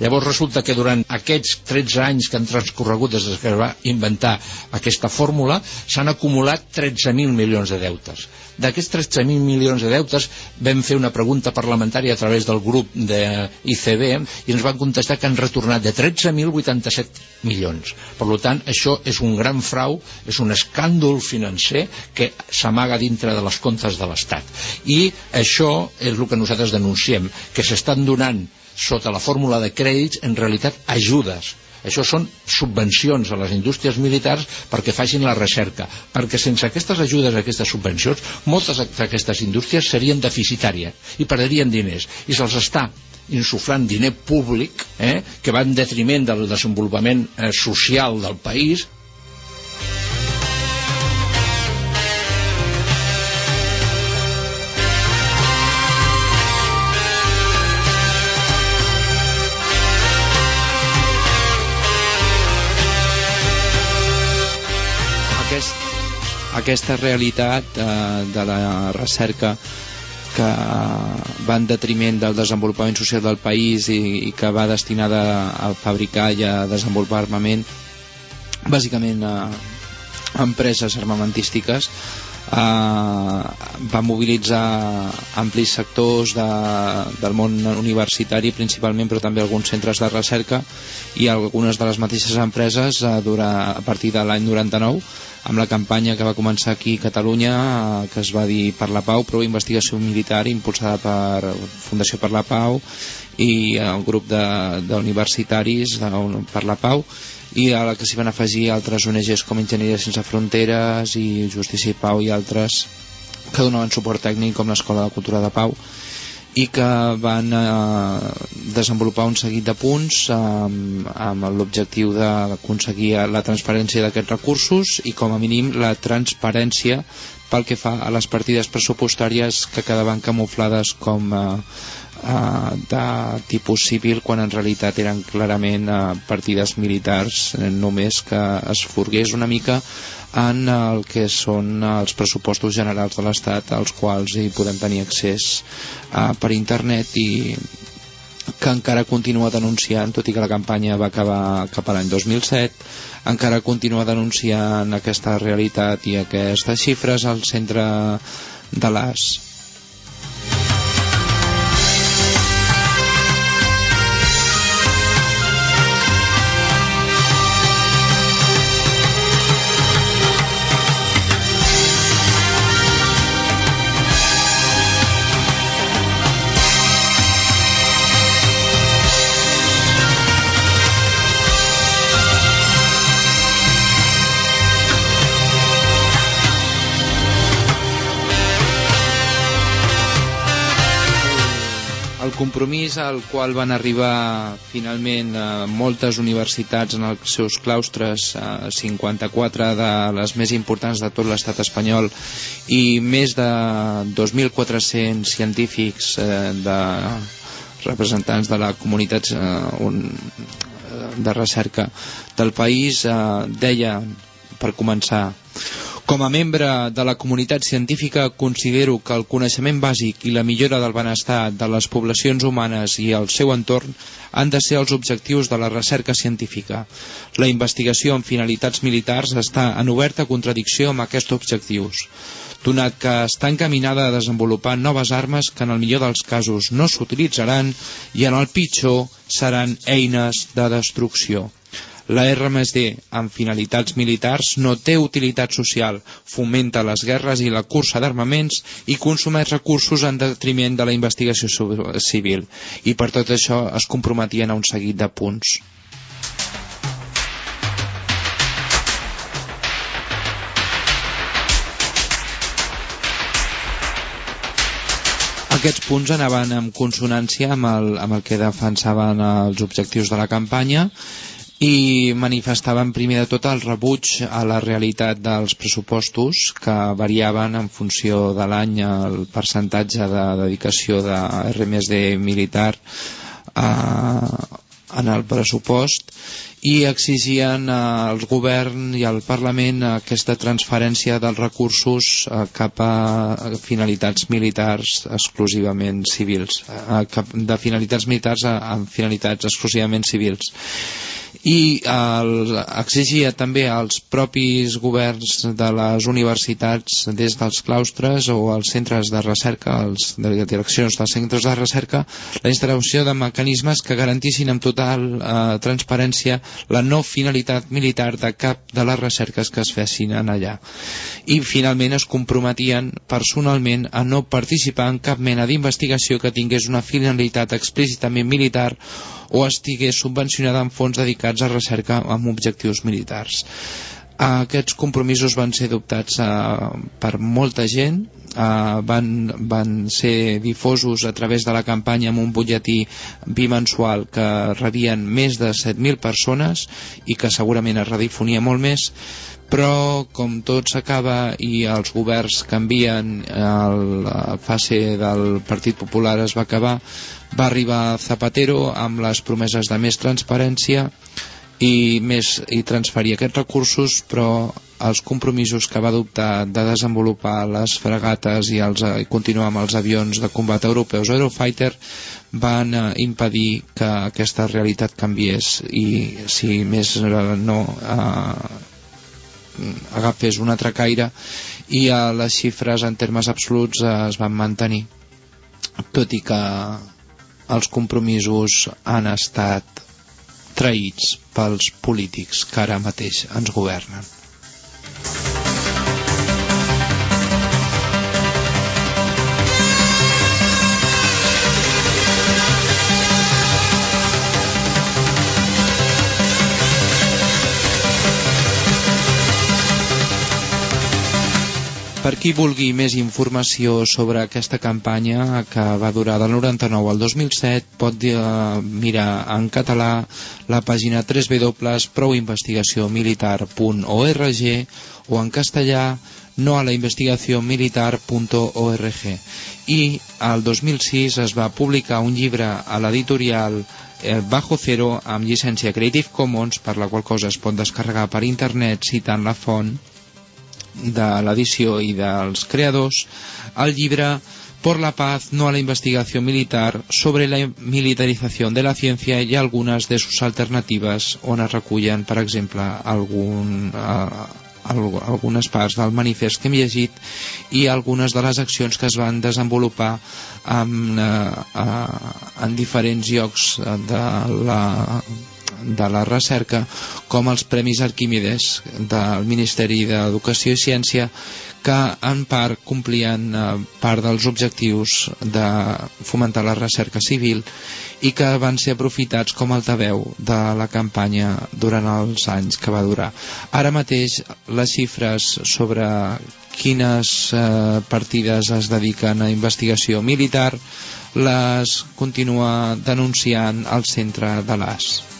Llavors resulta que durant aquests 13 anys que han transcorregut des que es va inventar aquesta fórmula s'han acumulat 13.000 milions de deutes. D'aquests 13.000 milions de deutes vam fer una pregunta parlamentària a través del grup de ICB i ens van contestar que han retornat de 13.087 milions. Per tant, això és un gran frau, és un escàndol financer que s'amaga dintre de les comptes de l'Estat. I això és el que nosaltres denunciem, que s'estan donant sota la fórmula de crèdits en realitat ajudes. Això són subvencions a les indústries militars perquè facin la recerca perquè sense aquestes ajudes, aquestes subvencions moltes d'aquestes indústries serien deficitàries i perdrien diners. I se'ls està insuflant diner públic eh, que va en detriment del desenvolupament eh, social del país aquesta realitat eh, de la recerca que va en detriment del desenvolupament social del país i, i que va destinada a fabricar i a desenvolupar armament bàsicament a empreses armamentístiques eh, va mobilitzar amplis sectors de, del món universitari principalment però també alguns centres de recerca i algunes de les mateixes empreses eh, durant, a partir de l'any 99 amb la campanya que va començar aquí a Catalunya eh, que es va dir Per la Pau, prou investigació militar impulsada per Fundació Per la Pau i el grup d'universitaris per la Pau i a la que s'hi van afegir altres ONGs com Enginyeria Sense Fronteres i Justícia i Pau i altres que donaven suport tècnic com l'Escola de Cultura de Pau i que van eh, desenvolupar un seguit de punts eh, amb l'objectiu d'aconseguir la transparència d'aquests recursos i com a mínim la transparència pel que fa a les partides pressupostàries que quedaven camuflades com eh, eh, de tipus civil quan en realitat eren clarament eh, partides militars eh, només que es forgués una mica en el que són els pressupostos generals de l'Estat als quals hi podem tenir accés eh, per internet i que encara continua denunciant, tot i que la campanya va acabar cap a l'any 2007, encara continua denunciant aquesta realitat i aquestes xifres al centre de les compromís al qual van arribar finalment eh, moltes universitats en els seus claustres, eh, 54 de les més importants de tot l'estat espanyol i més de 2.400 científics eh, de representants de la comunitat eh, un, eh, de recerca del país eh, deia per començar com a membre de la comunitat científica considero que el coneixement bàsic i la millora del benestar de les poblacions humanes i el seu entorn han de ser els objectius de la recerca científica. La investigació amb finalitats militars està en oberta contradicció amb aquests objectius donat que està encaminada a desenvolupar noves armes que en el millor dels casos no s'utilitzaran i en el pitjor seran eines de destrucció. La RMSD, amb finalitats militars, no té utilitat social, fomenta les guerres i la cursa d'armaments i consumeix recursos en detriment de la investigació civil. I per tot això es comprometien a un seguit de punts. Aquests punts anaven en consonància amb el, amb el que defensaven els objectius de la campanya i manifestaven primer de tot el rebuig a la realitat dels pressupostos que variaven en funció de l'any el percentatge de dedicació de RMSD militar a, en el pressupost i exigien al govern i al Parlament aquesta transferència dels recursos eh, cap a finalitats militars exclusivament civils, eh, de finalitats militars a, a finalitats exclusivament civils i el, exigia també als propis governs de les universitats des dels claustres o als centres de recerca, als de direccions dels centres de recerca, la instal·lació de mecanismes que garantissin amb total eh, transparència la no finalitat militar de cap de les recerques que es fessin en allà. I finalment es comprometien personalment a no participar en cap mena d'investigació que tingués una finalitat explícitament militar o estigués subvencionada amb fons dedicats a recerca amb objectius militars. Aquests compromisos van ser adoptats eh, per molta gent, eh, van, van ser difosos a través de la campanya amb un butlletí bimensual que rebien més de 7.000 persones i que segurament es redifonia molt més, però com tot s'acaba i els governs canvien, la fase del Partit Popular es va acabar, va arribar Zapatero amb les promeses de més transparència i, més, i transferir aquests recursos, però els compromisos que va adoptar de desenvolupar les fregates i, els, i continuar amb els avions de combat europeus Eurofighter van eh, impedir que aquesta realitat canviés. I si més no eh, agafés un altre caire i eh, les xifres en termes absoluts eh, es van mantenir. Tot i que els compromisos han estat traïts pels polítics que ara mateix ens governen. Per qui vulgui més informació sobre aquesta campanya que va durar del 99 al 2007 pot dir, uh, mirar en català la pàgina www.prouinvestigaciomilitar.org o en castellà no a la i al 2006 es va publicar un llibre a l'editorial eh, Bajo Cero amb llicència Creative Commons per la qual cosa es pot descarregar per internet citant la font de l'edició i dels creadors el llibre Por la paz, no a la investigación militar, sobre la militarización de la ciencia y algunas de sus alternativas, on es recullen, per exemple, algun, uh, algunes parts del manifest que hem llegit i algunes de les accions que es van desenvolupar en, uh, en diferents llocs de la de la recerca com els Premis Arquímedes del Ministeri d'Educació i Ciència que en part complien eh, part dels objectius de fomentar la recerca civil i que van ser aprofitats com a altaveu de la campanya durant els anys que va durar. Ara mateix les xifres sobre quines eh, partides es dediquen a investigació militar les continua denunciant el centre de l'AS.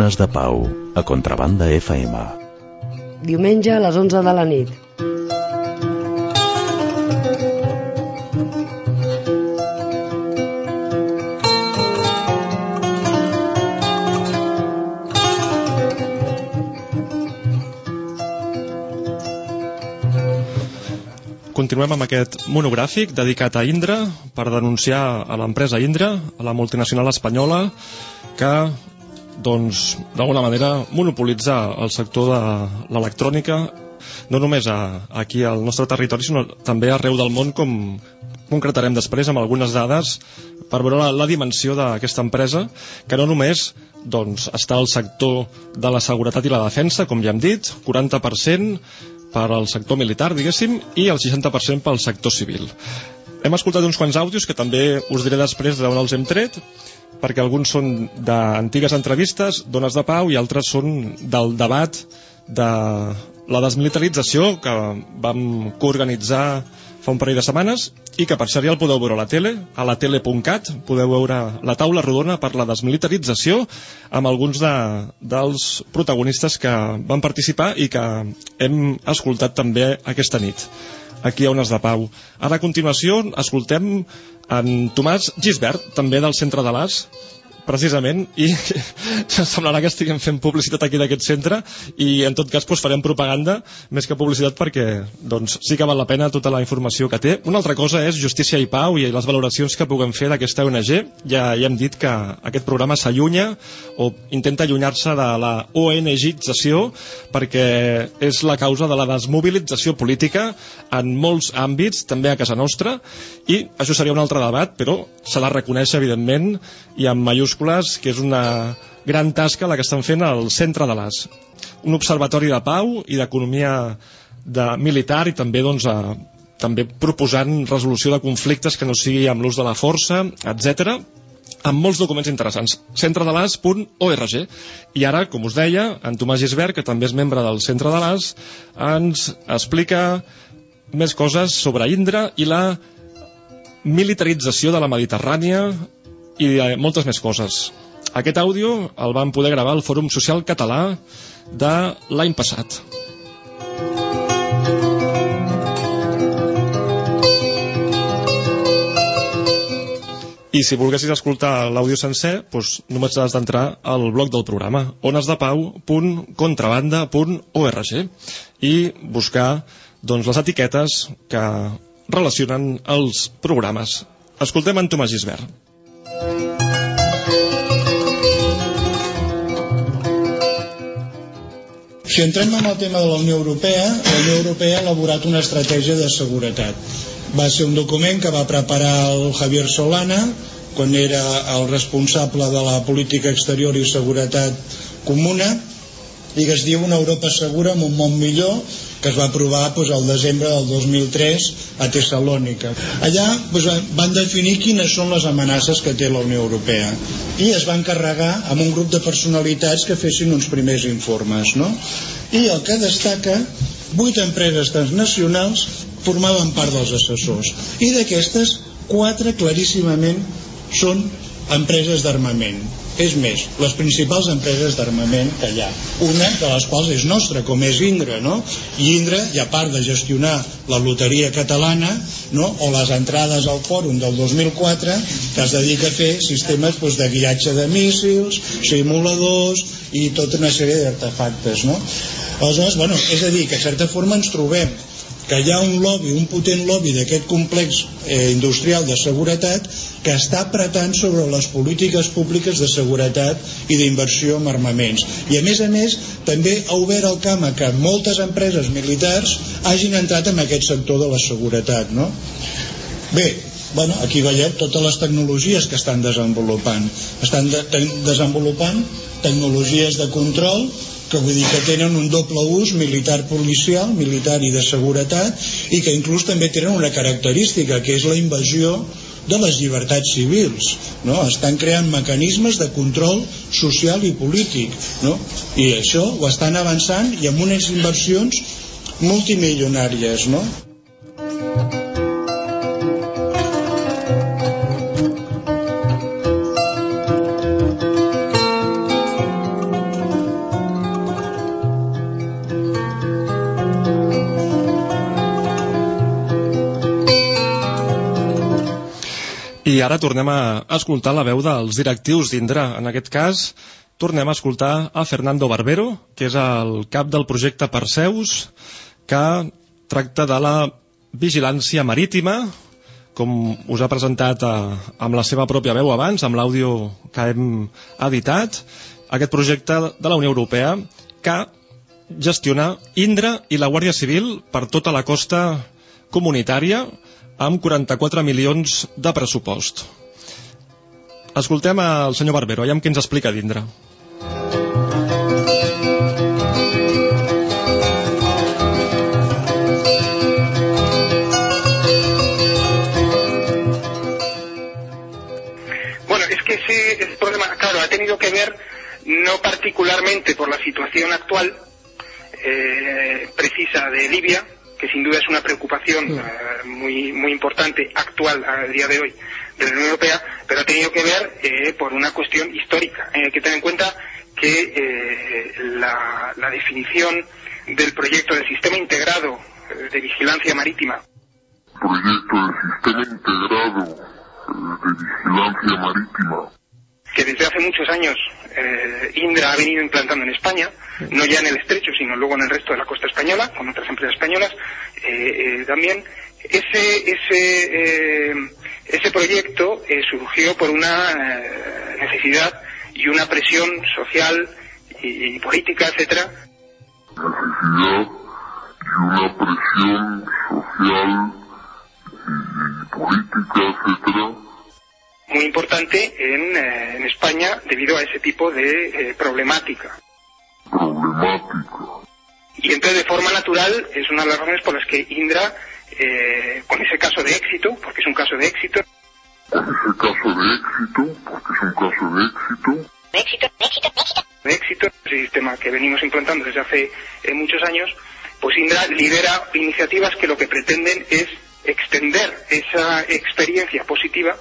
Ones de Pau, a Contrabanda FM. Diumenge a les 11 de la nit. Continuem amb aquest monogràfic dedicat a Indra per denunciar a l'empresa Indra, a la multinacional espanyola, que doncs d'alguna manera monopolitza el sector de l'electrònica no només a, aquí al nostre territori sinó també arreu del món com concretarem després amb algunes dades per veure la, la dimensió d'aquesta empresa que no només doncs, està al sector de la seguretat i la defensa, com ja hem dit, 40% per al sector militar, diguéssim, i el 60% pel sector civil. Hem escoltat uns quants àudios que també us diré després d'on els hem tret, perquè alguns són d'antigues entrevistes, dones de pau, i altres són del debat de la desmilitarització que vam coorganitzar fa un parell de setmanes i que per cert ja el podeu veure a la tele, a la tele.cat podeu veure la taula rodona per la desmilitarització amb alguns de, dels protagonistes que van participar i que hem escoltat també aquesta nit aquí a Ones de Pau. Ara a continuació escoltem en Tomàs Gisbert, també del Centre de l'As, precisament i *laughs* semblarà que estiguem fent publicitat aquí d'aquest centre i en tot cas doncs, farem propaganda més que publicitat perquè doncs, sí que val la pena tota la informació que té. Una altra cosa és Justícia i Pau i les valoracions que puguem fer d'aquesta ONG. Ja, ja hem dit que aquest programa s'allunya o intenta allunyar-se de la ONGització perquè és la causa de la desmobilització política en molts àmbits, també a casa nostra, i això seria un altre debat, però se la reconeix evidentment i amb majúscules que és una gran tasca la que estan fent al centre de l'AS. Un observatori de pau i d'economia de militar i també doncs, a, també proposant resolució de conflictes que no sigui amb l'ús de la força, etc amb molts documents interessants. centredelas.org i ara, com us deia, en Tomàs Gisbert, que també és membre del Centre de l'AS, ens explica més coses sobre Indra i la militarització de la Mediterrània i eh, moltes més coses. Aquest àudio el vam poder gravar al Fòrum Social Català de l'any passat. I si volguessis escoltar l'àudio sencer, doncs només has d'entrar al blog del programa onesdepau.contrabanda.org i buscar doncs, les etiquetes que relacionen els programes. Escoltem en Tomàs Gisbert. Si entrem en el tema de la Unió Europea, la Unió Europea ha elaborat una estratègia de seguretat. Va ser un document que va preparar el Javier Solana quan era el responsable de la política exterior i seguretat comuna i que es diu una Europa segura amb un món millor que es va aprovar doncs, el desembre del 2003 a Tessalònica. Allà doncs, van definir quines són les amenaces que té la Unió Europea i es van carregar amb un grup de personalitats que fessin uns primers informes. No? I el que destaca, vuit empreses transnacionals formaven part dels assessors i d'aquestes, quatre claríssimament són empreses d'armament és més, les principals empreses d'armament que hi ha. Una de les quals és nostra, com és Indra, no? I Indra, i a part de gestionar la loteria catalana, no? o les entrades al fòrum del 2004, que es dedica a fer sistemes doncs, de guiatge de míssils, simuladors i tota una sèrie d'artefactes, no? Aleshores, bueno, és a dir, que a certa forma ens trobem que hi ha un lobby, un potent lobby d'aquest complex eh, industrial de seguretat que està apretant sobre les polítiques públiques de seguretat i d'inversió en armaments. I a més a més també ha obert el camp a que moltes empreses militars hagin entrat en aquest sector de la seguretat. No? Bé, bueno, aquí veiem totes les tecnologies que estan desenvolupant. Estan de desenvolupant tecnologies de control que vull dir que tenen un doble ús militar policial, militar i de seguretat i que inclús també tenen una característica que és la invasió de les llibertats civils no? estan creant mecanismes de control social i polític no? i això ho estan avançant i amb unes inversions multimilionàries no? I ara tornem a escoltar la veu dels directius d'Indra. En aquest cas, tornem a escoltar a Fernando Barbero, que és el cap del projecte Perseus, que tracta de la vigilància marítima, com us ha presentat eh, amb la seva pròpia veu abans, amb l'àudio que hem editat, aquest projecte de la Unió Europea que gestiona Indra i la Guàrdia Civil per tota la costa comunitària amb 44 milions de pressupost. Escoltem al senyor Barbero, aviam què ens explica d'Indra. Bueno, es que ese, ese problema, claro, ha tenido que ver no particularmente por la situación actual eh, precisa de Libia, que sin duda es una preocupación eh, muy, muy importante, actual a día de hoy, de la Unión Europea, pero ha tenido que ver eh, por una cuestión histórica. Eh, hay que tener en cuenta que eh, la, la definición del proyecto del sistema integrado de vigilancia marítima. Proyecto del sistema integrado de vigilancia marítima. Que desde hace muchos años eh, Indra ha venido implantando en España, no ya en el estrecho, sino luego en el resto de la costa española, con otras empresas españolas, eh, eh, también. Ese, ese, eh, ese proyecto surgió por una necesidad y una presión social y, y política, etcétera, necesidad y una presión social y política, etcétera, muy importante en, en España debido a ese tipo de eh, problemática. Problemática. Y entonces de forma natural es una de las razones por las que Indra, eh, con ese caso de éxito, porque es un caso de éxito, Con ese caso de éxito, porque es un caso de éxito, éxito, éxito, éxito, de éxito, ese sistema que venimos implantando desde hace eh, muchos años, pues Indra lidera iniciativas que lo que pretenden es extender esa experiencia positiva,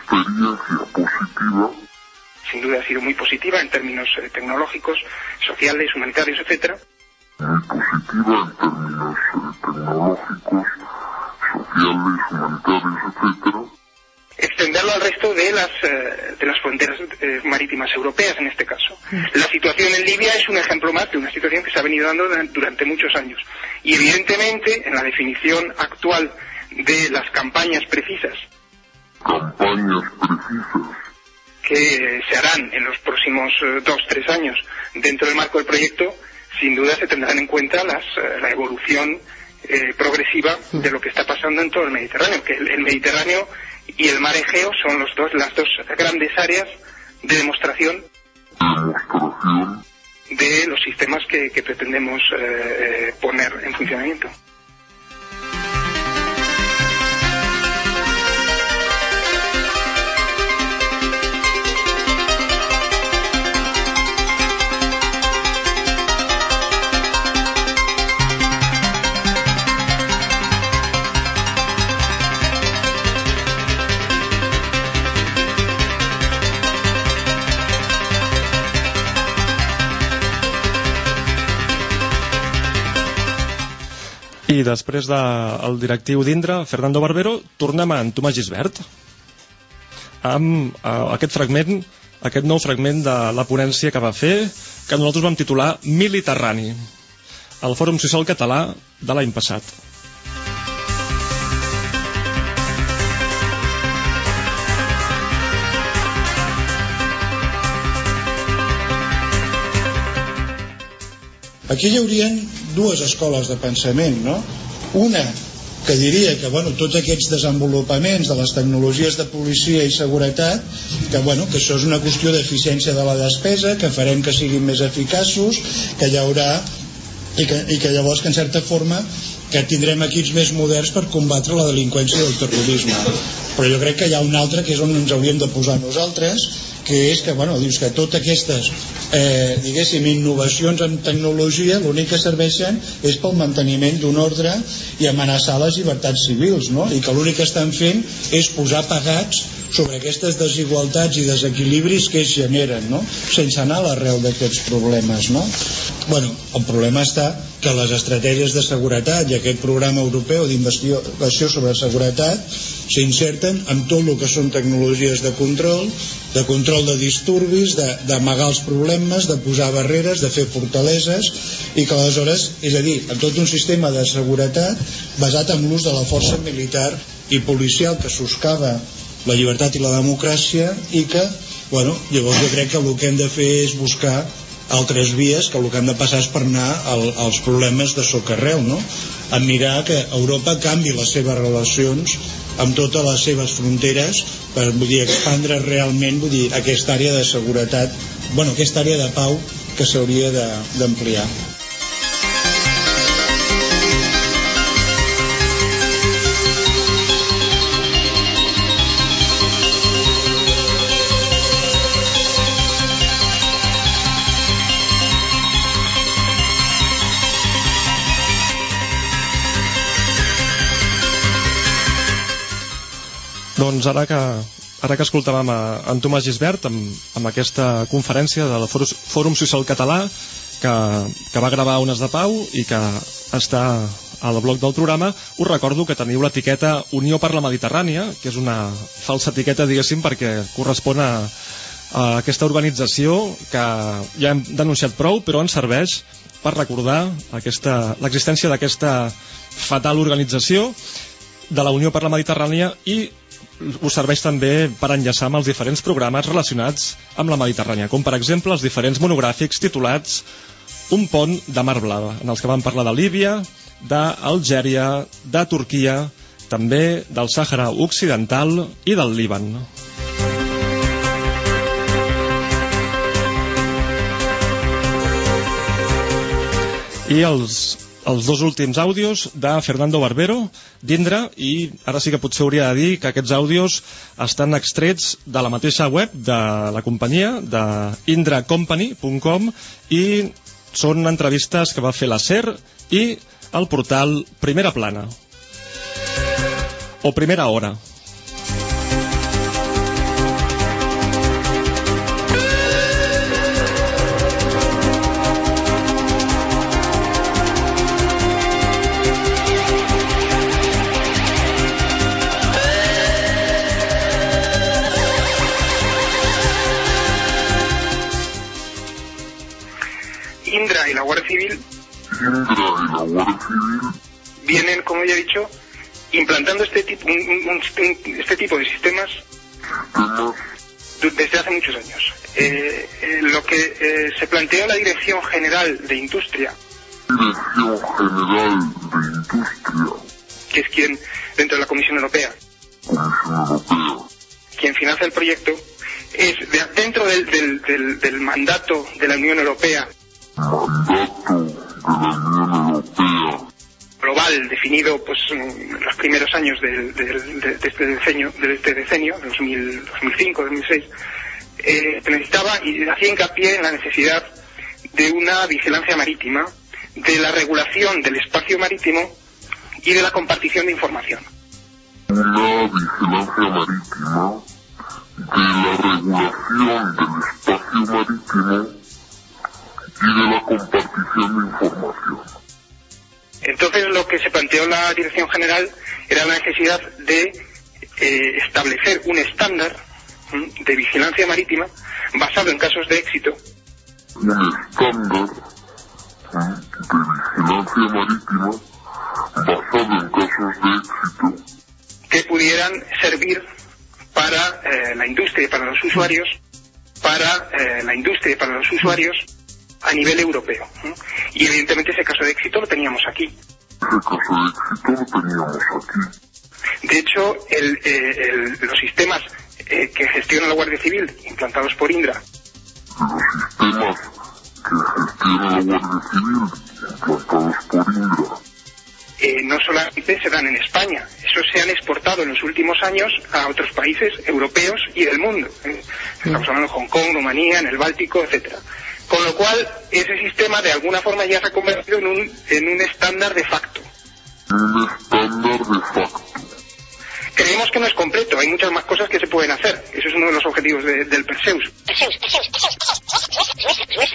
experiencia positiva, sin duda ha sido muy positiva en términos eh, tecnológicos, sociales, humanitarios, etcétera, muy positiva en términos eh, tecnológicos, sociales, humanitarios, etcétera, extenderlo al resto de las, eh, de las fronteras eh, marítimas europeas en este caso. La situación en Libia es un ejemplo más de una situación que se ha venido dando duran- durante muchos años. Y evidentemente, en la definición actual de las campañas precisas campañas precisas, que se harán en los próximos eh, dos, tres años dentro del marco del proyecto, sin duda se tendrán en cuenta las, eh, la evolución eh, progresiva de lo que está pasando en todo el Mediterráneo, que el, Mediterráneo y el mar Egeo son los dos, las dos grandes áreas de demostración de los sistemas que, pretendemos poner en funcionamiento. I després del directiu d'Indra, Fernando Barbero, tornem a en Tomàs Gisbert amb eh, aquest fragment aquest nou fragment de la ponència que va fer que nosaltres vam titular Militerrani al Fòrum Social Català de l'any passat. Aquí hi haurien dues escoles de pensament, no? Una que diria que bueno, tots aquests desenvolupaments de les tecnologies de policia i seguretat que, bueno, que això és una qüestió d'eficiència de la despesa que farem que siguin més eficaços que hi haurà i que, i que llavors que en certa forma que tindrem equips més moderns per combatre la delinqüència i el terrorisme però jo crec que hi ha un altre que és on ens hauríem de posar nosaltres que és que, bueno, dius que totes aquestes eh, diguéssim, innovacions en tecnologia l'únic que serveixen és pel manteniment d'un ordre i amenaçar les llibertats civils, no? I que l'únic que estan fent és posar pagats sobre aquestes desigualtats i desequilibris que es generen, no? Sense anar a l'arrel d'aquests problemes, no? Bueno, el problema està que les estratègies de seguretat i aquest programa europeu d'investigació sobre seguretat s'inserten amb tot el que són tecnologies de control, de control de disturbis, d'amagar els problemes, de posar barreres, de fer fortaleses, i que aleshores, és a dir, en tot un sistema de seguretat basat en l'ús de la força militar i policial que soscava la llibertat i la democràcia i que, bueno, llavors jo crec que el que hem de fer és buscar altres vies que el que hem de passar és per anar al, als problemes de socarreu no? a mirar que Europa canvi les seves relacions amb totes les seves fronteres per vull dir, expandre realment vull dir, aquesta àrea de seguretat bueno, aquesta àrea de pau que s'hauria d'ampliar Doncs ara que, ara que escoltàvem a, en Tomàs Gisbert amb, amb aquesta conferència del Fòrum Social Català que, que va gravar Ones de Pau i que està al blog del programa, us recordo que teniu l'etiqueta Unió per la Mediterrània, que és una falsa etiqueta, diguéssim, perquè correspon a, a aquesta organització que ja hem denunciat prou, però ens serveix per recordar l'existència d'aquesta fatal organització de la Unió per la Mediterrània i us serveix també per enllaçar amb els diferents programes relacionats amb la Mediterrània, com per exemple els diferents monogràfics titulats Un pont de Mar Blava, en els que vam parlar de Líbia, d'Algèria, de Turquia, també del Sàhara Occidental i del Líban. I els els dos últims àudios de Fernando Barbero d'Indra i ara sí que potser hauria de dir que aquests àudios estan extrets de la mateixa web de la companyia de indracompany.com i són entrevistes que va fer la SER i el portal Primera Plana. O Primera Hora vienen, como ya he dicho, implantando este tipo, este tipo de sistemas desde hace muchos años. Eh, eh, lo que eh, se planteó la Dirección General de Industria, que es quien, dentro de la Comisión Europea, quien financia el proyecto, es dentro del, del, del mandato de la Unión Europea mandato de la Unión Europea global definido pues en los primeros años de, este decenio, de este decenio, 2000, 2005, 2006, eh, necesitaba y hacía hincapié en la necesidad de una vigilancia marítima, de la regulación del espacio marítimo y de la compartición de información. Una vigilancia marítima, de la regulación del espacio marítimo y de la compartición de información. Entonces lo que se planteó la Dirección General era la necesidad de eh, establecer un estándar de vigilancia marítima basado en casos de éxito. Un estándar de vigilancia marítima basado en casos de éxito que pudieran servir para eh, la industria y para los usuarios, para eh, la industria y para los usuarios a nivel europeo. Y evidentemente ese caso de éxito lo teníamos aquí. Ese caso de éxito lo teníamos aquí. De hecho, el, eh, los sistemas eh, que gestiona la Guardia Civil, implantados por Indra, los sistemas que gestiona la Guardia Civil, implantados por Indra, eh, no solamente se dan en España, esos se han exportado en los últimos años a otros países europeos y del mundo. Estamos hablando de Hong Kong, Rumanía, en el Báltico, etcétera. Con lo cual, ese sistema de alguna forma ya se ha convertido en un, en un estándar de facto. Un estándar de facto. Creemos que no es completo, hay muchas más cosas que se pueden hacer. Eso es uno de los objetivos del Perseus.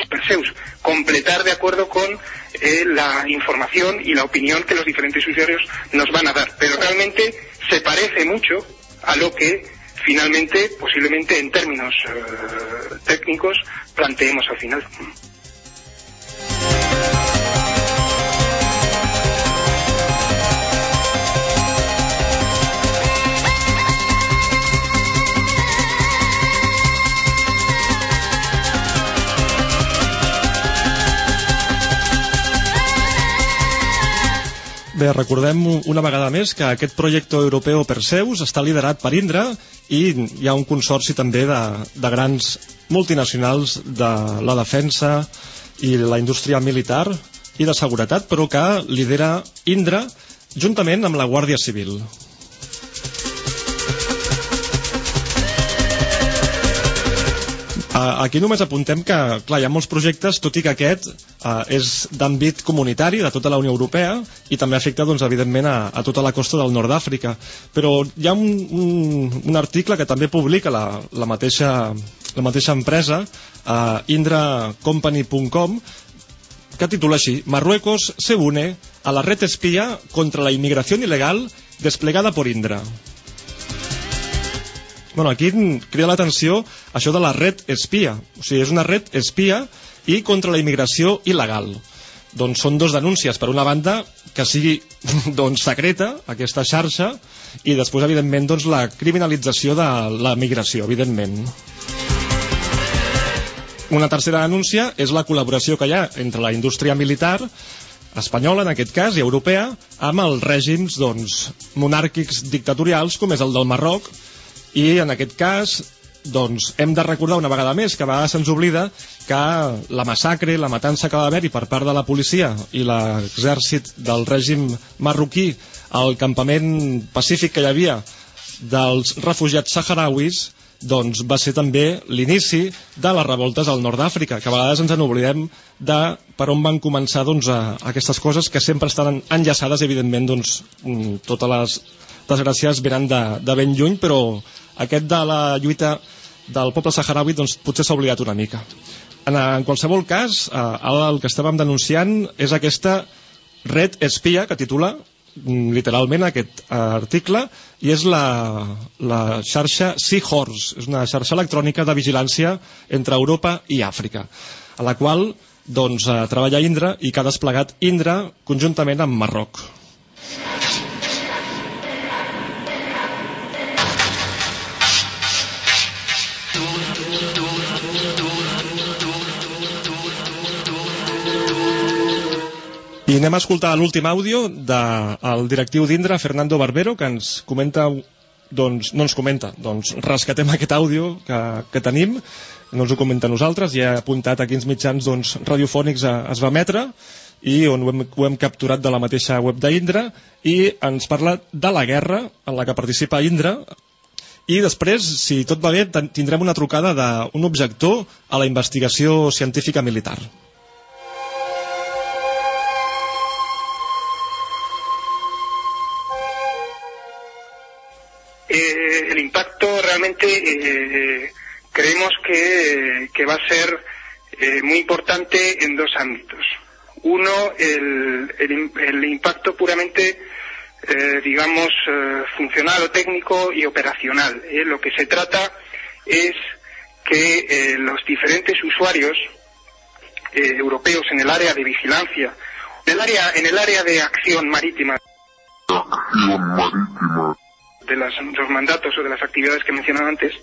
Perseus, completar de acuerdo con eh, la información y la opinión que los diferentes usuarios nos van a dar. Pero realmente se parece mucho a lo que finalmente, posiblemente en términos eh, técnicos, planteemos al final. Bé, recordem una vegada més que aquest projecte europeu Perseus està liderat per Indra i hi ha un consorci també de, de grans multinacionals de la defensa i la indústria militar i de seguretat, però que lidera Indra juntament amb la Guàrdia Civil. Aquí només apuntem que, clar, hi ha molts projectes, tot i que aquest uh, és d'àmbit comunitari de tota la Unió Europea i també afecta, doncs, evidentment, a, a tota la costa del nord d'Àfrica. Però hi ha un, un, un article que també publica la, la, mateixa, la mateixa empresa, uh, indracompany.com, que titula així Marruecos se une a la red espía contra la inmigración ilegal desplegada por Indra. Bueno, aquí crida l'atenció això de la red espia. O sigui, és una red espia i contra la immigració il·legal. Doncs són dos denúncies. Per una banda, que sigui *laughs* doncs, secreta, aquesta xarxa, i després, evidentment, doncs, la criminalització de la migració, evidentment. Una tercera denúncia és la col·laboració que hi ha entre la indústria militar espanyola, en aquest cas, i europea, amb els règims doncs, monàrquics dictatorials, com és el del Marroc, i en aquest cas doncs hem de recordar una vegada més que a vegades se'ns oblida que la massacre, la matança que va haver-hi per part de la policia i l'exèrcit del règim marroquí al campament pacífic que hi havia dels refugiats saharauis doncs va ser també l'inici de les revoltes al nord d'Àfrica, que a vegades ens en oblidem de per on van començar doncs, a, aquestes coses que sempre estan enllaçades, evidentment, doncs, mm, totes les desgràcies venen de, de ben lluny, però aquest de la lluita del poble saharaui doncs, potser s'ha oblidat una mica. En, en qualsevol cas, eh, el que estàvem denunciant és aquesta red espia que titula mm, literalment aquest eh, article i és la, la xarxa Seahorse, és una xarxa electrònica de vigilància entre Europa i Àfrica, a la qual doncs, eh, treballa Indra i que ha desplegat Indra conjuntament amb Marroc. I anem a escoltar l'últim àudio del de, directiu d'Indra, Fernando Barbero, que ens comenta doncs, no ens comenta, doncs rescatem aquest àudio que, que tenim, no ens ho comenta nosaltres, ja he apuntat a quins mitjans doncs, radiofònics es va emetre i on ho hem, ho hem capturat de la mateixa web d'Indra i ens parla de la guerra en la que participa Indra i després, si tot va bé, tindrem una trucada d'un objector a la investigació científica militar. Eh, el impacto realmente eh, creemos que, va a ser eh, muy importante en dos ámbitos. Uno, el, impacto puramente, digamos, funcional o técnico y operacional. Lo que se trata es que los diferentes usuarios europeos en el área de vigilancia, en el área, de acción marítima de las, los mandatos o de las actividades que he mencionado antes,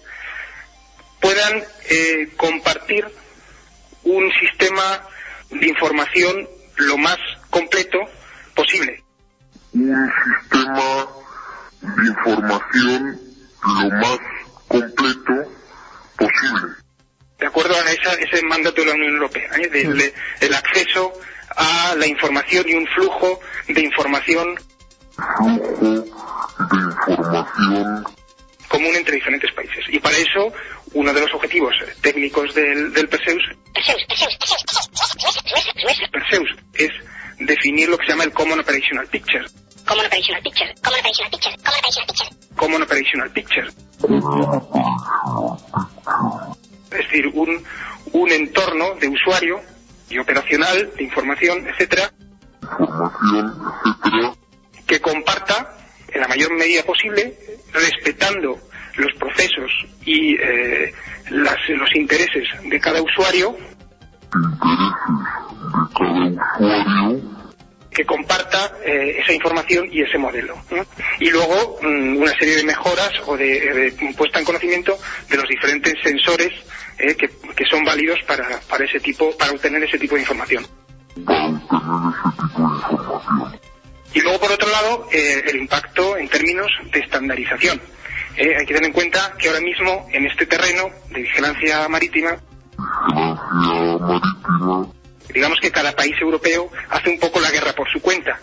puedan eh, compartir un sistema de información lo más completo posible. Un sistema de información lo más completo posible. De acuerdo a esa, ese mandato de la Unión Europea, ¿eh? de, de, el acceso a la información y un flujo de información flujo de información común entre diferentes países. Y para eso, uno de los objetivos técnicos del, del Perseus, Perseus es definir lo que se llama el Common Operational Picture. Common Operational Picture, Common Operational Picture, Common Operational Picture. Common Operational Picture. Es decir, un, un entorno de usuario y operacional, de información, etcétera, información, etcétera, que comparta en la mayor medida posible, respetando los procesos y eh, las, los intereses de cada usuario, que comparta eh, esa información y ese modelo. Y luego mm, una serie de mejoras o de, de puesta en conocimiento de los diferentes sensores eh, que, que son válidos para, para ese tipo, para obtener ese tipo de información. Y luego, por otro lado, eh, el impacto en términos de estandarización. Eh, hay que tener en cuenta que ahora mismo en este terreno de vigilancia marítima, digamos que cada país europeo hace un poco la guerra por su cuenta.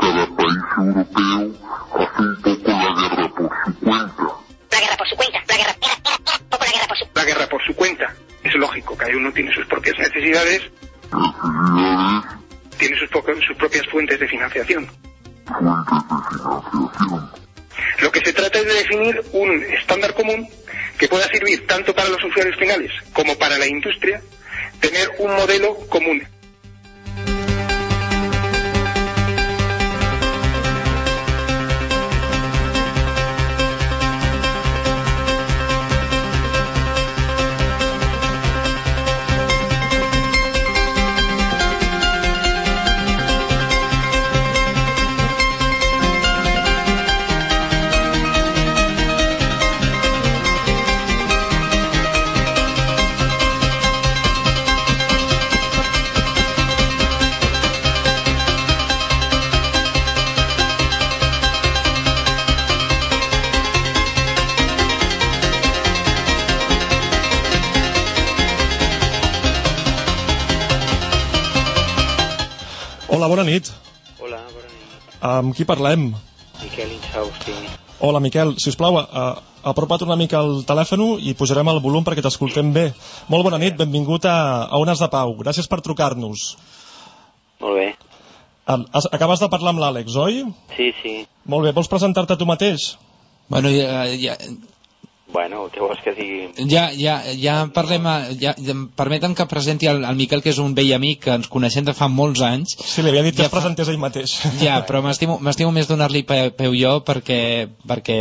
Cada país europeo hace un poco la guerra por su cuenta. La guerra por su cuenta, la guerra, guerra, guerra, guerra, poco la guerra por su La guerra por su cuenta. Es lógico, cada uno tiene sus propias necesidades, tiene sus, po- sus propias fuentes de financiación. Lo que se trata es de definir un estándar común que pueda servir tanto para los usuarios finales como para la industria, tener un modelo común. Hola, bona nit. Hola, bona nit. Amb qui parlem? Miquel Insausti. Hola, Miquel. Si us plau, uh, apropa't una mica el telèfon i posarem el volum perquè t'escoltem bé. Molt bona nit, benvingut a, a Ones de Pau. Gràcies per trucar-nos. Molt bé. Acabes de parlar amb l'Àlex, oi? Sí, sí. Molt bé, vols presentar-te tu mateix? Bueno, ja, ja, Bueno, què vols que digui? ja, ja, ja parlem... A, ja, permeten que presenti el, el Miquel, que és un vell amic que ens coneixem de fa molts anys. Sí, li havia dit que Ja es presentés ell mateix. Ja, però m'estimo m'estimo més donar-li peu, peu jo perquè, perquè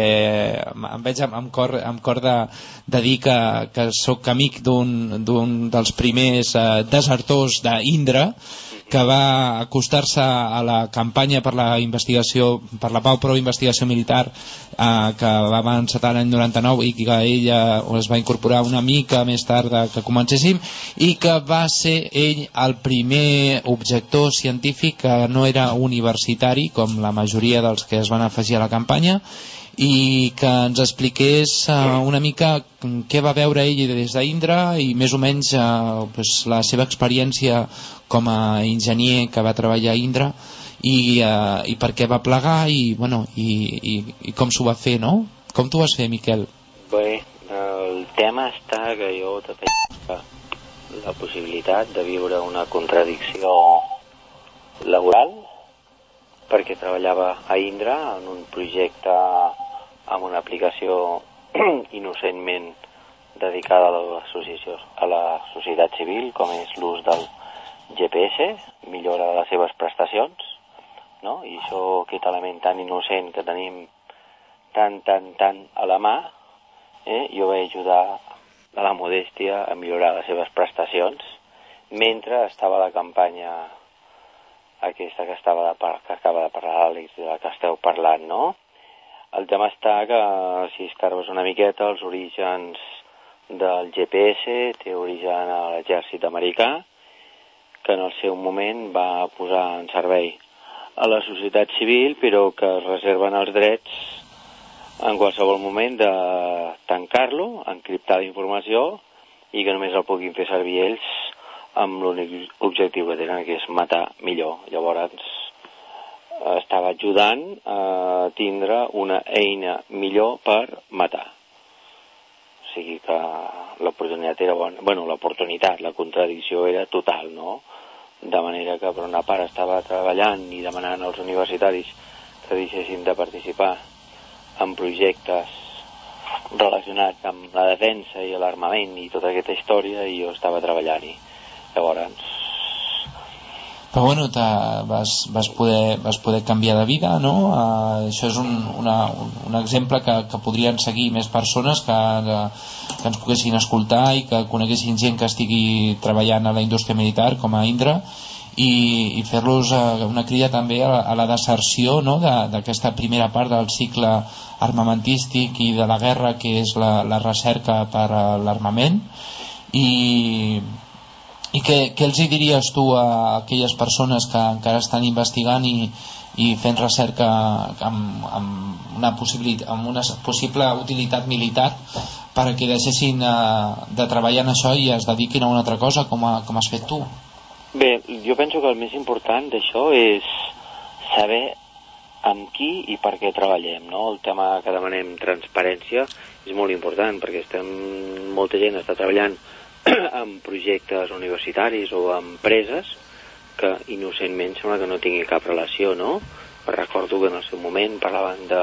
em veig amb, amb cor, amb cor de, de dir que, que sóc amic d'un d'un dels primers eh, desertors d'Indra que va acostar-se a la campanya per la investigació per la pau pro investigació militar eh, que va encetar l'any 99 i que ella es va incorporar una mica més tard que comencéssim i que va ser ell el primer objector científic que no era universitari com la majoria dels que es van afegir a la campanya i que ens expliqués uh, una mica què va veure ell des d'Indra i més o menys uh, pues, la seva experiència com a enginyer que va treballar a Indra i, uh, i per què va plegar i, bueno, i, i, i com s'ho va fer, no? Com t'ho vas fer, Miquel? Bé, el tema està que jo també la possibilitat de viure una contradicció laboral perquè treballava a Indra en un projecte amb una aplicació *clears throat* innocentment dedicada a l'associació a la societat civil com és l'ús del GPS, millora de les seves prestacions, no? I això, aquest element tan innocent que tenim tan, tan, tan a la mà, eh? jo vaig ajudar a la modèstia a millorar les seves prestacions mentre estava la campanya aquesta que, estava de, que acaba de parlar l'Àlex, de la que esteu parlant, no? El tema està que, si escarbes una miqueta, els orígens del GPS té origen a l'exèrcit americà, que en el seu moment va posar en servei a la societat civil, però que es reserven els drets en qualsevol moment de tancar-lo, encriptar la informació i que només el puguin fer servir ells amb l'únic objectiu que tenen, que és matar millor. Llavors, estava ajudant a tindre una eina millor per matar. O sigui que l'oportunitat era bona. Bueno, l'oportunitat, la contradicció era total, no? De manera que per una part estava treballant i demanant als universitaris que deixessin de participar en projectes relacionats amb la defensa i l'armament i tota aquesta història i jo estava treballant-hi. Llavors, però bueno, vas, vas, poder, vas poder canviar de vida no? Uh, això és un, una, un, un exemple que, que podrien seguir més persones que, que ens poguessin escoltar i que coneguessin gent que estigui treballant a la indústria militar com a Indra i, i fer-los uh, una crida també a, a la deserció no? d'aquesta de, primera part del cicle armamentístic i de la guerra que és la, la recerca per a l'armament i, i què, què els hi diries tu a aquelles persones que encara estan investigant i, i fent recerca amb, amb, una amb una possible utilitat militar perquè deixessin uh, de treballar en això i es dediquin a una altra cosa com, a, com has fet tu? Bé, jo penso que el més important d'això és saber amb qui i per què treballem, no? El tema que demanem transparència és molt important perquè estem, molta gent està treballant *coughs* amb projectes universitaris o empreses que innocentment sembla que no tingui cap relació, no? Recordo que en el seu moment parlaven de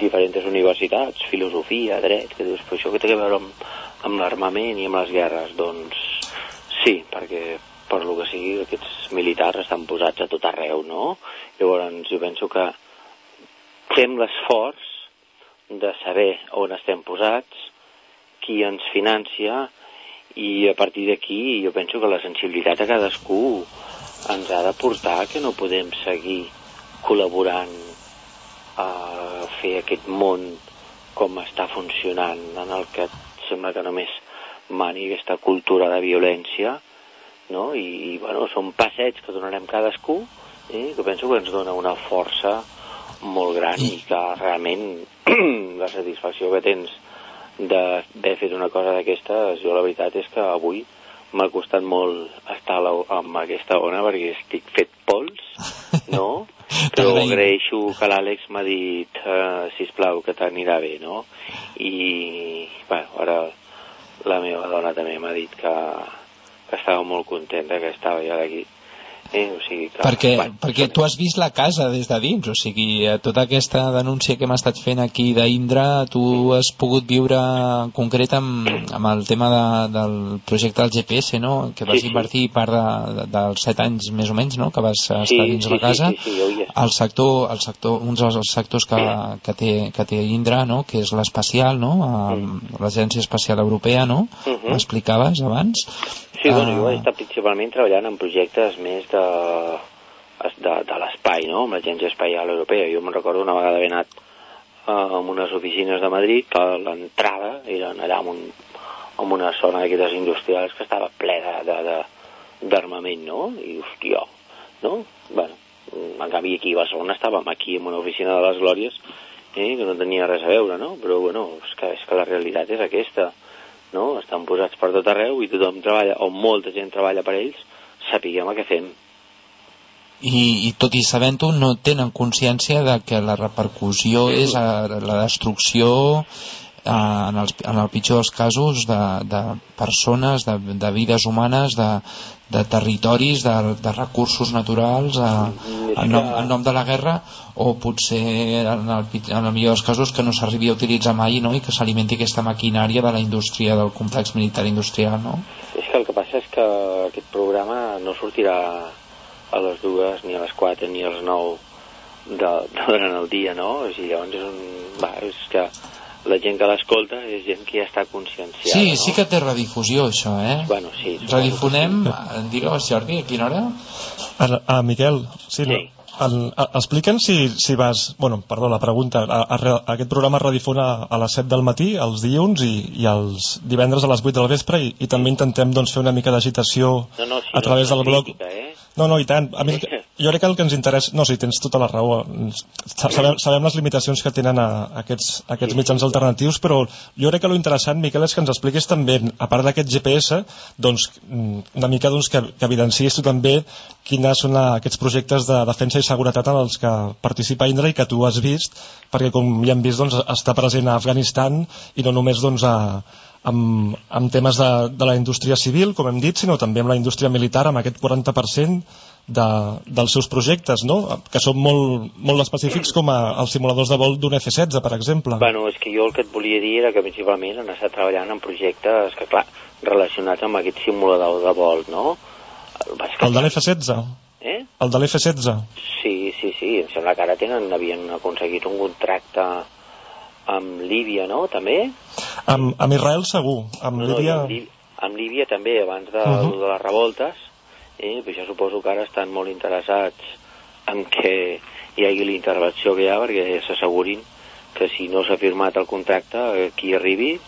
diferents universitats, filosofia, dret, que dius, però això que té a veure amb, amb l'armament i amb les guerres? Doncs sí, perquè per lo que sigui aquests militars estan posats a tot arreu, no? Llavors jo penso que fem l'esforç de saber on estem posats, qui ens financia i a partir d'aquí jo penso que la sensibilitat de cadascú ens ha de portar que no podem seguir col·laborant a fer aquest món com està funcionant en el que sembla que només mani aquesta cultura de violència no? I, i bueno, són passets que donarem cadascú eh? que penso que ens dona una força molt gran i que realment *clears throat* la satisfacció que tens d'haver fet una cosa d'aquestes, jo la veritat és que avui m'ha costat molt estar la, amb aquesta ona perquè estic fet pols, *laughs* no? Però agraeixo que l'Àlex m'ha dit, uh, sisplau, que t'anirà bé, no? I, bueno, ara la meva dona també m'ha dit que, que estava molt contenta que estava ja d'aquí Eh? O sigui que, perquè, bueno, perquè tu has vist la casa des de dins, o sigui, eh, tota aquesta denúncia que hem estat fent aquí d'Indra, tu has pogut viure en concret amb, amb el tema de, del projecte del GPS, no? Que vas sí, invertir sí. part de, de, dels set anys més o menys, no? Que vas estar sí, dins sí, la casa. Sí, sí, sí, sí, el sector, el sector, uns dels sectors que, que, té, que té Indra, no? Que és l'espacial, no? L'Agència Espacial Europea, no? Uh -huh. M'explicaves abans. Sí, bueno, jo he estat principalment treballant en projectes més de, de, de l'espai, no?, amb l'Agència Espacial Europea. Jo me'n recordo una vegada haver anat uh, en unes oficines de Madrid que l'entrada eren allà en, un, en una zona d'aquestes industrials que estava ple d'armament, no? I, hòstia, no? Bueno, en canvi aquí a Barcelona estàvem aquí en una oficina de les Glòries eh, que no tenia res a veure, no? Però, bueno, és que, és que la realitat és aquesta no? estan posats per tot arreu i tothom treballa, o molta gent treballa per ells, sapiguem que fem. I, i tot i sabent-ho no tenen consciència de que la repercussió és a la destrucció eh, en, el, en el pitjor dels casos de, de persones, de, de vides humanes, de, de territoris, de, de recursos naturals a, en, nom, en nom de la guerra o potser en el, en el millor dels casos que no s'arribi a utilitzar mai no? i que s'alimenti aquesta maquinària de la indústria del complex militar industrial no? És que el que passa és que aquest programa no sortirà a les dues ni a les quatre ni a les nou de, de durant el dia no? O sigui, llavors és un... Va, és que la gent que l'escolta és gent que ja està conscienciada. Sí, no? sí que té redifusió, això, eh? Bueno, sí. Redifonem, sí. digue'm, Jordi, a quina hora? A, a Miquel, sí, sí. El, a, explica'ns si, si vas... Bueno, perdó, la pregunta. A, a, a, aquest programa es redifona a les 7 del matí, els dilluns, i, i els divendres a les 8 del vespre, i, i també intentem doncs, fer una mica d'agitació no, no, si a través no del blog. Crítica, eh? No, no, i tant. A mi, jo crec que el que ens interessa... No, sí, tens tota la raó. Sabem, sabem les limitacions que tenen a, a aquests, a aquests mitjans alternatius, però jo crec que lo interessant, Miquel, és que ens expliquis també, a part d'aquest GPS, doncs, una mica doncs, que, que evidencies tu també quines són la, aquests projectes de defensa i seguretat en els que participa Indra i que tu has vist, perquè com ja hem vist, doncs, està present a Afganistan i no només doncs, a, amb, amb temes de, de la indústria civil, com hem dit, sinó també amb la indústria militar, amb aquest 40% de, dels seus projectes, no? que són molt, molt específics com a, els simuladors de vol d'un F-16, per exemple. Bueno, és que jo el que et volia dir era que principalment han estat treballant en projectes que, clar, relacionats amb aquest simulador de vol, no? El, el de l'F-16? Eh? El de l'F-16? Sí, sí, sí, em sembla que ara tenen, havien aconseguit un contracte amb Líbia, no?, també? Amb, amb Israel segur, amb No, no, Líbia... amb, Líbia, amb Líbia també, abans de, Mhm. uh -huh. de les revoltes, eh? però jo suposo que ara estan molt interessats en que hi hagi la intervenció que hi ha perquè s'assegurin que si no s'ha firmat el contracte, eh, qui arribi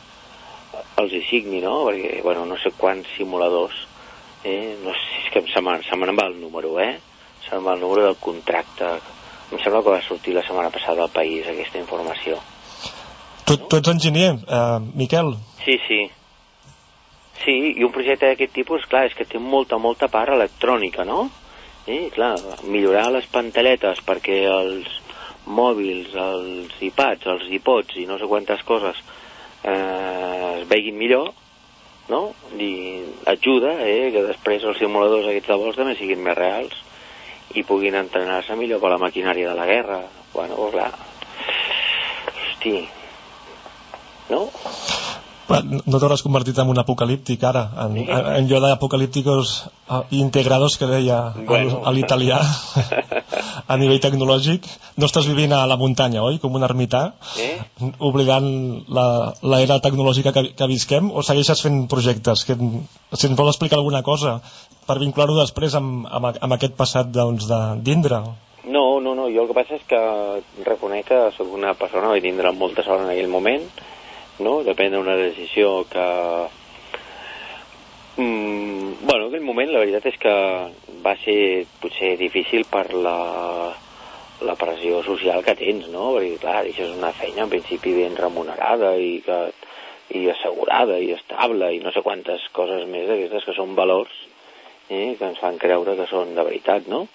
els hi signi, no? Perquè, bueno, no sé quants simuladors, eh? no sé, és que se me'n se me'n va el número, eh? Se me'n va el número del contracte. Em sembla que va sortir la setmana passada al país aquesta informació. Tu, tu ets enginyer, eh, Miquel? Sí, sí. Sí, i un projecte d'aquest tipus, clar, és que té molta, molta part electrònica, no? Eh, clar, millorar les pantalletes perquè els mòbils, els iPads, els iPods i no sé quantes coses eh, es veguin millor, no? I ajuda, eh, que després els simuladors aquests de vols també siguin més reals i puguin entrenar-se millor per la maquinària de la guerra. Bueno, pues clar, hosti, no? No t'hauràs convertit en un apocalíptic ara, en, en, en allò d'apocalípticos ah, integrados que deia Bueno. a l'italià *laughs* a nivell tecnològic. No estàs vivint a la muntanya, oi? Com un ermità, Eh? oblidant la- l'era tecnològica que, que visquem, o segueixes fent projectes? Que, si ens vols explicar alguna cosa per vincular-ho després amb, amb, amb aquest passat doncs, de d'Indra. No, no, no, jo el que passa és que reconec que sóc una persona vaig tindre molta sort en aquell moment, no?, de prendre una decisió que... Mm, bueno, en aquell moment la veritat és que va ser potser difícil per la, la pressió social que tens, no?, perquè clar, això és una feina en principi ben remunerada i que i assegurada i estable i no sé quantes coses més d'aquestes que són valors eh, que ens fan creure que són de veritat, no?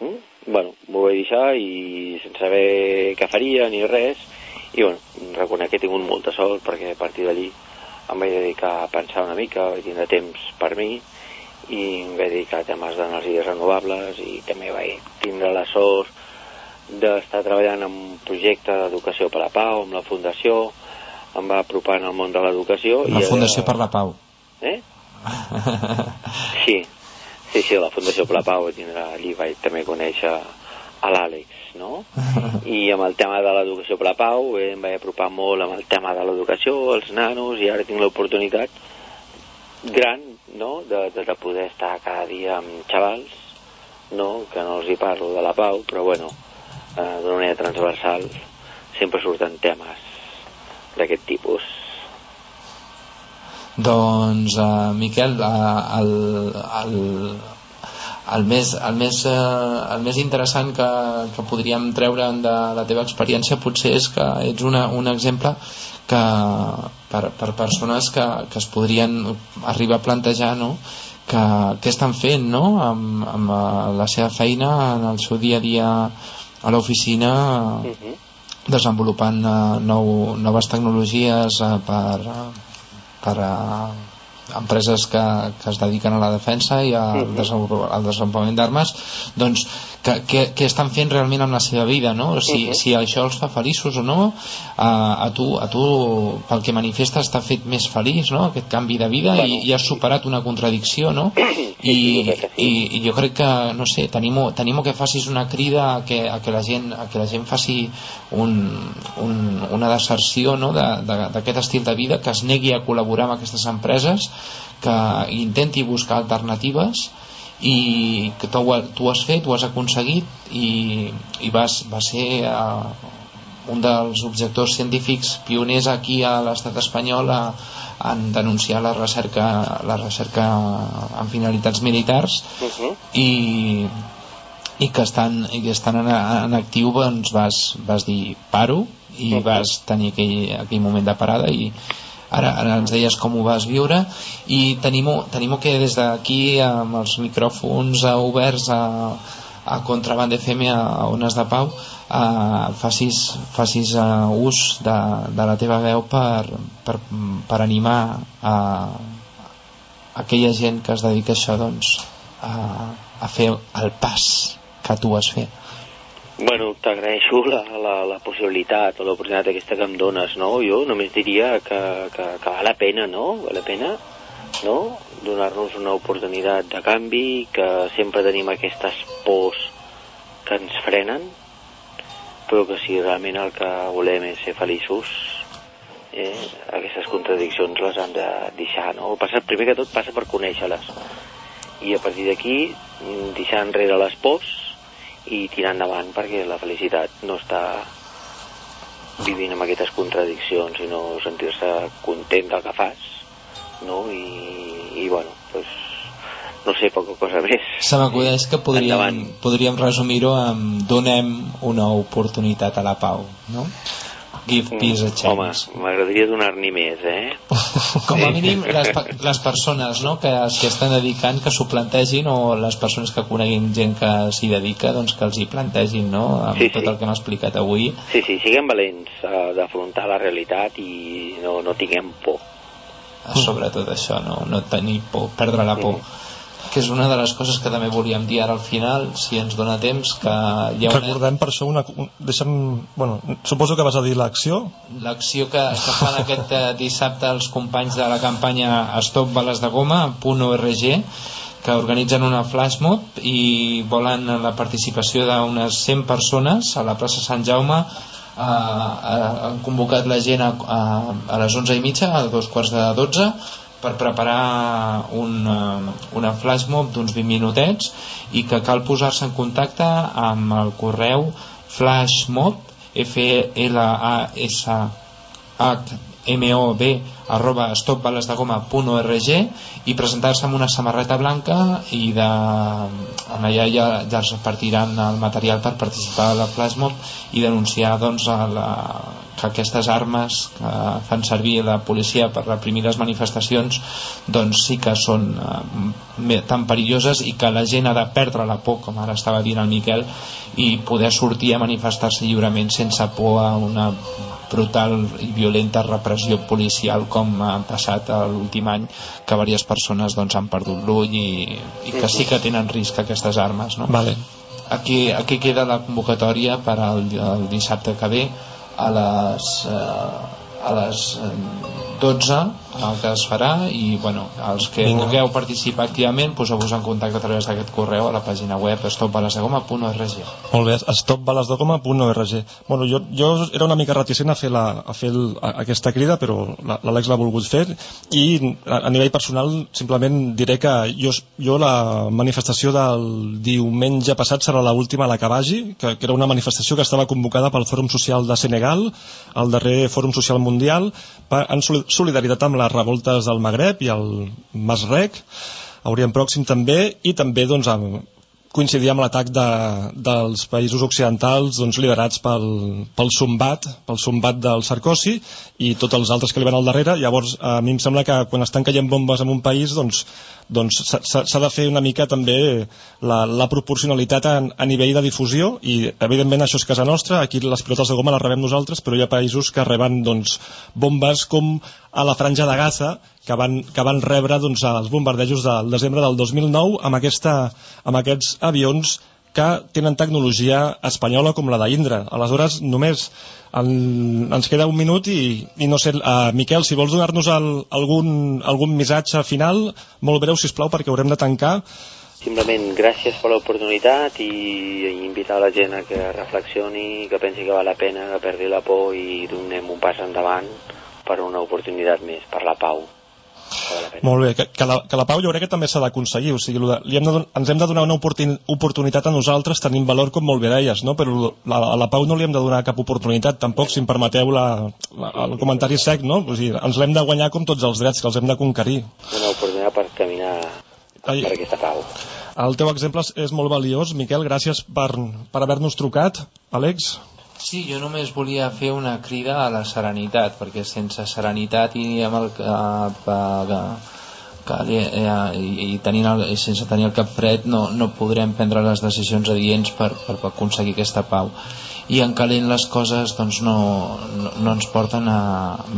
Mm? Bueno, m'ho vaig deixar i sense saber què faria ni res i bueno, reconec que he tingut molta sort perquè a partir d'allí em vaig dedicar a pensar una mica, vaig tindre temps per mi i em vaig dedicar a temes d'energies renovables i també vaig tindre la sort d'estar treballant en un projecte d'educació per la pau amb la fundació em va apropar al món de l'educació La i Fundació per la Pau. Eh? Sí, sí, sí, la Fundació per la Pau vaig tindre allí, vaig també conèixer a l'Àlex, no? *laughs* I amb el tema de l'educació per la pau eh, em vaig apropar molt amb el tema de l'educació, els nanos, i ara tinc l'oportunitat gran, no?, de, de, de poder estar cada dia amb xavals, no?, que no els hi parlo de la pau, però bueno, eh, d'una manera transversal sempre surten temes d'aquest tipus. Doncs, uh, Miquel, uh, el, el, el, més, el, més, uh, el més interessant que, que podríem treure de la teva experiència potser és que ets una, un exemple que per, per persones que, que es podrien arribar a plantejar no? que, què estan fent no? amb, amb la seva feina en el seu dia a dia a l'oficina desenvolupant uh, nou, noves tecnologies uh, per, uh, per uh, empreses que, que es dediquen a la defensa i al, al desenvolupament d'armes doncs que, que, que estan fent realment amb la seva vida no? si, Mhm. si això els fa feliços o no uh, a, tu, a tu pel que manifestes t'ha fet més feliç no? aquest canvi de vida i, i has superat una contradicció no? *coughs* I, i, i jo crec que no sé, t'animo t'animo que facis una crida a que, a que, la, gent, a que la gent faci un, un, una deserció no? de- de- d'aquest estil de vida que es negui a col·laborar amb aquestes empreses que intenti buscar alternatives i que tu, tu has fet, ho has aconseguit i, i vas, va ser uh, un dels objectors científics pioners aquí a l'estat espanyol a, en denunciar la recerca, la recerca amb finalitats militars Mhm. i, i que estan, i que estan en, en actiu doncs vas, vas dir paro i vas tenir aquell, aquell moment de parada i ara, ara ens deies com ho vas viure i tenim, tenim que des d'aquí amb els micròfons eh, oberts a, a Contraband FM a Ones de Pau eh, facis, facis uh, ús de, de la teva veu per, per, per animar a, aquella gent que es dedica a això doncs, a, a fer el pas que tu has fet Bueno, t'agraeixo la, la, la possibilitat o l'oportunitat aquesta que em dones, no? Jo només diria que, que, que val la pena, no? Val la pena no? donar-nos una oportunitat de canvi, que sempre tenim aquestes pors que ens frenen, però que si realment el que volem és ser feliços, eh, aquestes contradiccions les han de deixar, no? Passa, primer que tot passa per conèixer-les, i a partir d'aquí deixar enrere les pors i tirar endavant perquè la felicitat no està vivint amb aquestes contradiccions, sinó sentir-se content del que fas, no? I, i bueno, pues, no sé, poca cosa més. Se m'acudeix que podríem, podríem resumir-ho amb donem una oportunitat a la pau, no? Give peace a chance. Home, m'agradaria donar-n'hi més, eh? Com a mínim les, *laughs* les persones no, que s'hi estan dedicant que s'ho plantegin o les persones que coneguin gent que s'hi dedica doncs que els hi plantegin no, amb Sí, tot sí. el que hem explicat avui Sí, sí, siguem valents uh, d'afrontar la realitat i no, no tinguem por. sobretot això, no, no tenir por, perdre la por que és una de les coses que també volíem dir ara al final, si ens dona temps que hi ha una, Recordem per això una... un- Deixa'm... Bueno, suposo que vas a dir l'acció. l'acció que, que fan aquest eh, dissabte els companys de la campanya Stop Bales de Goma.org que organitzen una flash mob i volen la participació d'unes 100 persones a la plaça Sant Jaume eh, eh, han convocat la gent a, a, a les 11 i mitja a dos quarts de 12 per preparar un, eh, una flash mob d'uns 20 minutets i que cal posar-se en contacte amb el correu flashmob f l a s h m o b arroba stopbalesdegoma.org i presentar-se amb una samarreta blanca i de, en allà ja, ja es repartiran el material per participar a la flashmob i denunciar doncs, la, que aquestes armes que fan servir la policia per reprimir les manifestacions doncs sí que són eh, tan perilloses i que la gent ha de perdre la por com ara estava dient el Miquel i poder sortir a manifestar-se lliurement sense por a una brutal i violenta repressió policial com ha passat l'últim any que diverses persones doncs, han perdut l'ull i, i que sí que tenen risc aquestes armes no? Vale. aquí, aquí queda la convocatòria per al, dissabte que ve a les, eh, a les 12 el que es farà i bueno, els que Vinga. vulgueu participar activament poseu-vos en contacte a través d'aquest correu a la pàgina web stopbalesdegoma.org Molt bé, stopbalesdegoma.org bueno, jo, jo era una mica reticent a fer, la, a fer el, a, aquesta crida però l'Àlex l'ha volgut fer i a, a nivell personal simplement diré que jo, jo la manifestació del diumenge passat serà l'última a la que vagi que, que era una manifestació que estava convocada pel Fòrum Social de Senegal el darrer Fòrum Social Mundial. Pa- en solidaritat amb les revoltes del Magreb i el Masrec a Orient Pròxim també i també doncs amb, coincidir amb l'atac de, dels països occidentals doncs, liderats pel, pel Sumbat, pel Sumbat del Sarkozy i tots els altres que li van al darrere. Llavors, a mi em sembla que quan estan caient bombes en un país, doncs doncs s'ha- de fer una mica també la, la proporcionalitat a, a nivell de difusió i evidentment això és casa nostra, aquí les pilotes de goma les rebem nosaltres, però hi ha països que reben doncs, bombes com a la franja de Gaza que van, que van rebre doncs, els bombardejos del desembre del 2009 amb, aquesta, amb aquests avions que tenen tecnologia espanyola com la d'Indra. Aleshores, només en, ens queda un minut i, i no sé, uh, Miquel, si vols donar-nos algun, algun missatge final, molt breu, si plau perquè haurem de tancar. Simplement gràcies per l'oportunitat i invitar la gent a que reflexioni, que pensi que val la pena, que perdi la por i donem un pas endavant per una oportunitat més, per la pau. Molt bé, que, que, la, que la pau jo crec que també s'ha d'aconseguir, o sigui, de, li hem de, ens hem de donar una oportun, oportunitat a nosaltres tenim valor com molt bé deies, no? però la, a la pau no li hem de donar cap oportunitat tampoc, si em permeteu la, la, el comentari sec, no? O sigui, ens l'hem de guanyar com tots els drets, que els hem de conquerir. Una oportunitat per caminar Ai. per aquesta pau. El teu exemple és- és molt valiós, Miquel, gràcies per, per haver-nos trucat. Àlex? Sí, jo només volia fer una crida a la serenitat, perquè sense serenitat i amb el cap eh, eh, i, i, tenint el, i sense tenir el cap fred no, no podrem prendre les decisions adients per, per, per aconseguir aquesta pau. I en calent les coses doncs no, no, no ens porten a,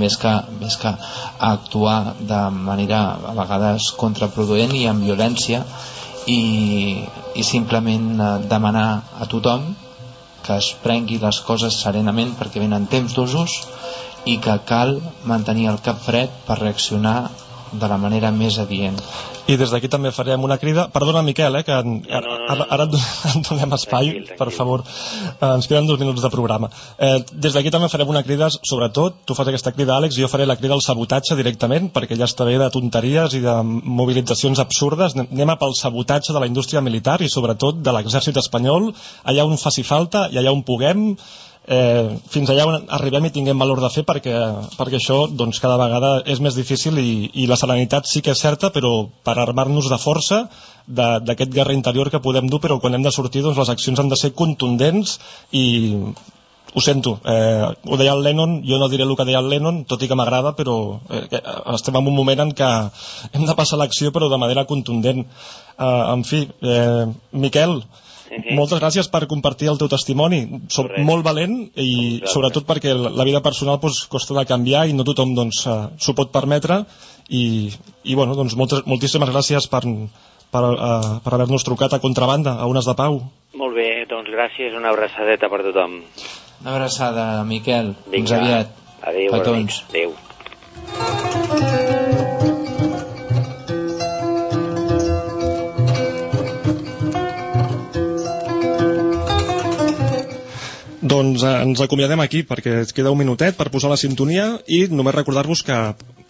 més, que, més que a actuar de manera a vegades contraproduent i amb violència i, i simplement eh, demanar a tothom que es prengui les coses serenament perquè venen temps d'usos i que cal mantenir el cap fred per reaccionar de la manera més adient. I des d'aquí també farem una crida... Perdona, Miquel, eh, que en, No, no, no, ara, ara et don- *laughs* et donem espai, per favor. Eh, ens queden dos minuts de programa. Eh, des d'aquí també farem una crida, sobretot, tu fas aquesta crida, Àlex, jo faré la crida al sabotatge directament, perquè ja està bé de tonteries i de mobilitzacions absurdes. Anem a pel sabotatge de la indústria militar i sobretot de l'exèrcit espanyol, allà on faci falta i allà on puguem, eh, fins allà on arribem i tinguem valor de fer perquè, perquè això doncs, cada vegada és més difícil i, i la serenitat sí que és certa però per armar-nos de força d'aquest guerra interior que podem dur però quan hem de sortir doncs, les accions han de ser contundents i ho sento, eh, ho deia el Lennon, jo no diré el que deia el Lennon, tot i que m'agrada, però eh, que estem en un moment en què hem de passar l'acció, però de manera contundent. Eh, en fi, eh, Miquel, moltes gràcies per compartir el teu testimoni. Soc Correcte. molt valent i sobretot perquè la vida personal doncs, costa de canviar i no tothom doncs, eh, s'ho pot permetre i, i bueno, doncs, moltes, moltíssimes gràcies per, per, uh, per haver-nos trucat a Contrabanda, a Unes de Pau. Molt bé, doncs gràcies, una abraçadeta per tothom. Una abraçada, Miquel. Fins Vinga. aviat. Adéu, Petons. amics. Adéu. Doncs eh, ens acomiadem aquí perquè es queda un minutet per posar la sintonia i només recordar-vos que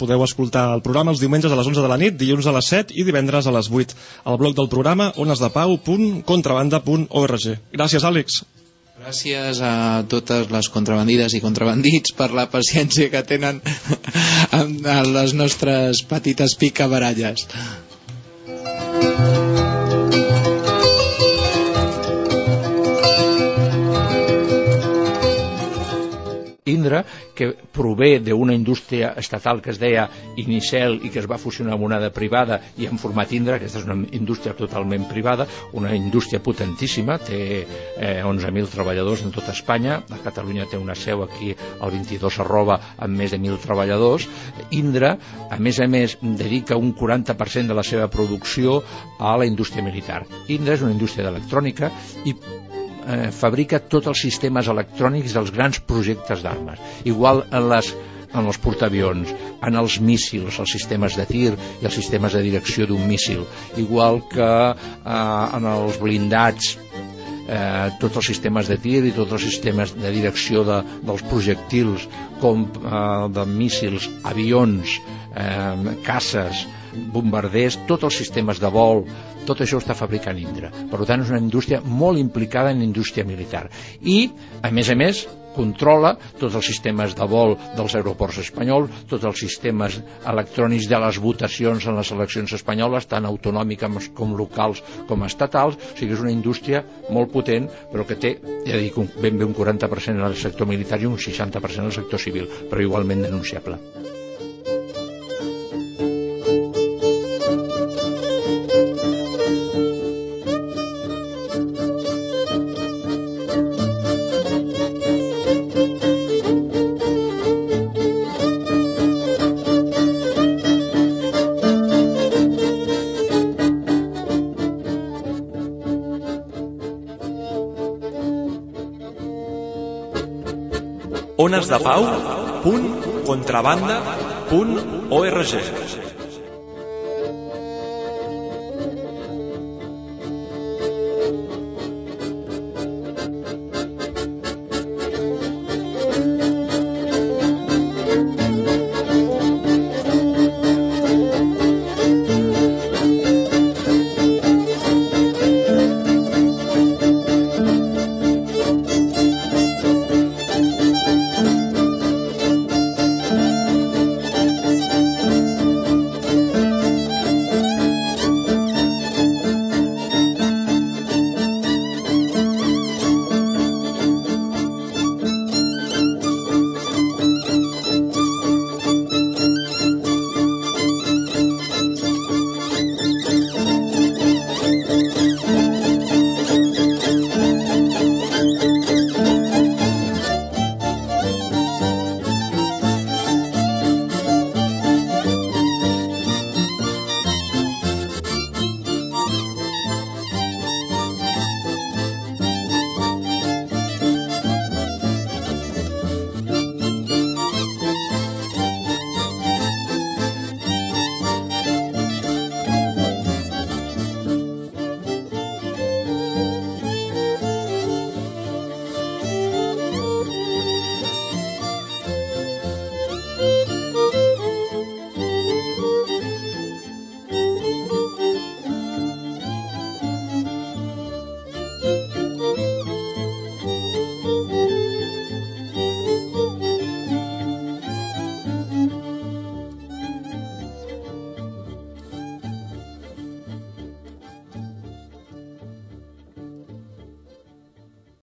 podeu escoltar el programa els diumenges a les 11 de la nit, dilluns a les 7 i divendres a les 8 al blog del programa onesdepau.contrabanda.org Gràcies, Àlex. Gràcies a totes les contrabandides i contrabandits per la paciència que tenen amb les nostres petites picabaralles. Indra, que prové d'una indústria estatal que es deia Inicel i que es va fusionar amb una de privada i en format Indra, aquesta és una indústria totalment privada, una indústria potentíssima, té eh, 11.000 treballadors en tota Espanya, a Catalunya té una seu aquí al 22 arroba amb més de 1.000 treballadors. Indra, a més a més, dedica un 40% de la seva producció a la indústria militar. Indra és una indústria d'electrònica i eh, fabrica tots els sistemes electrònics dels grans projectes d'armes. Igual en les en els portaavions, en els míssils, els sistemes de tir i els sistemes de direcció d'un míssil, igual que eh, en els blindats eh, tots els sistemes de tir i tots els sistemes de direcció de, dels projectils com eh, de míssils, avions, eh, caces, bombarders, tots els sistemes de vol, tot això està fabricant Indra. Per tant, és una indústria molt implicada en indústria militar. I, a més a més, controla tots els sistemes de vol dels aeroports espanyols, tots els sistemes electrònics de les votacions en les eleccions espanyoles, tant autonòmiques com locals com estatals, o sigui és una indústria molt potent, però que té, ja dic, ben bé un 40% en el sector militar i un 60% en el sector civil, però igualment denunciable. onesdepau.contrabanda.org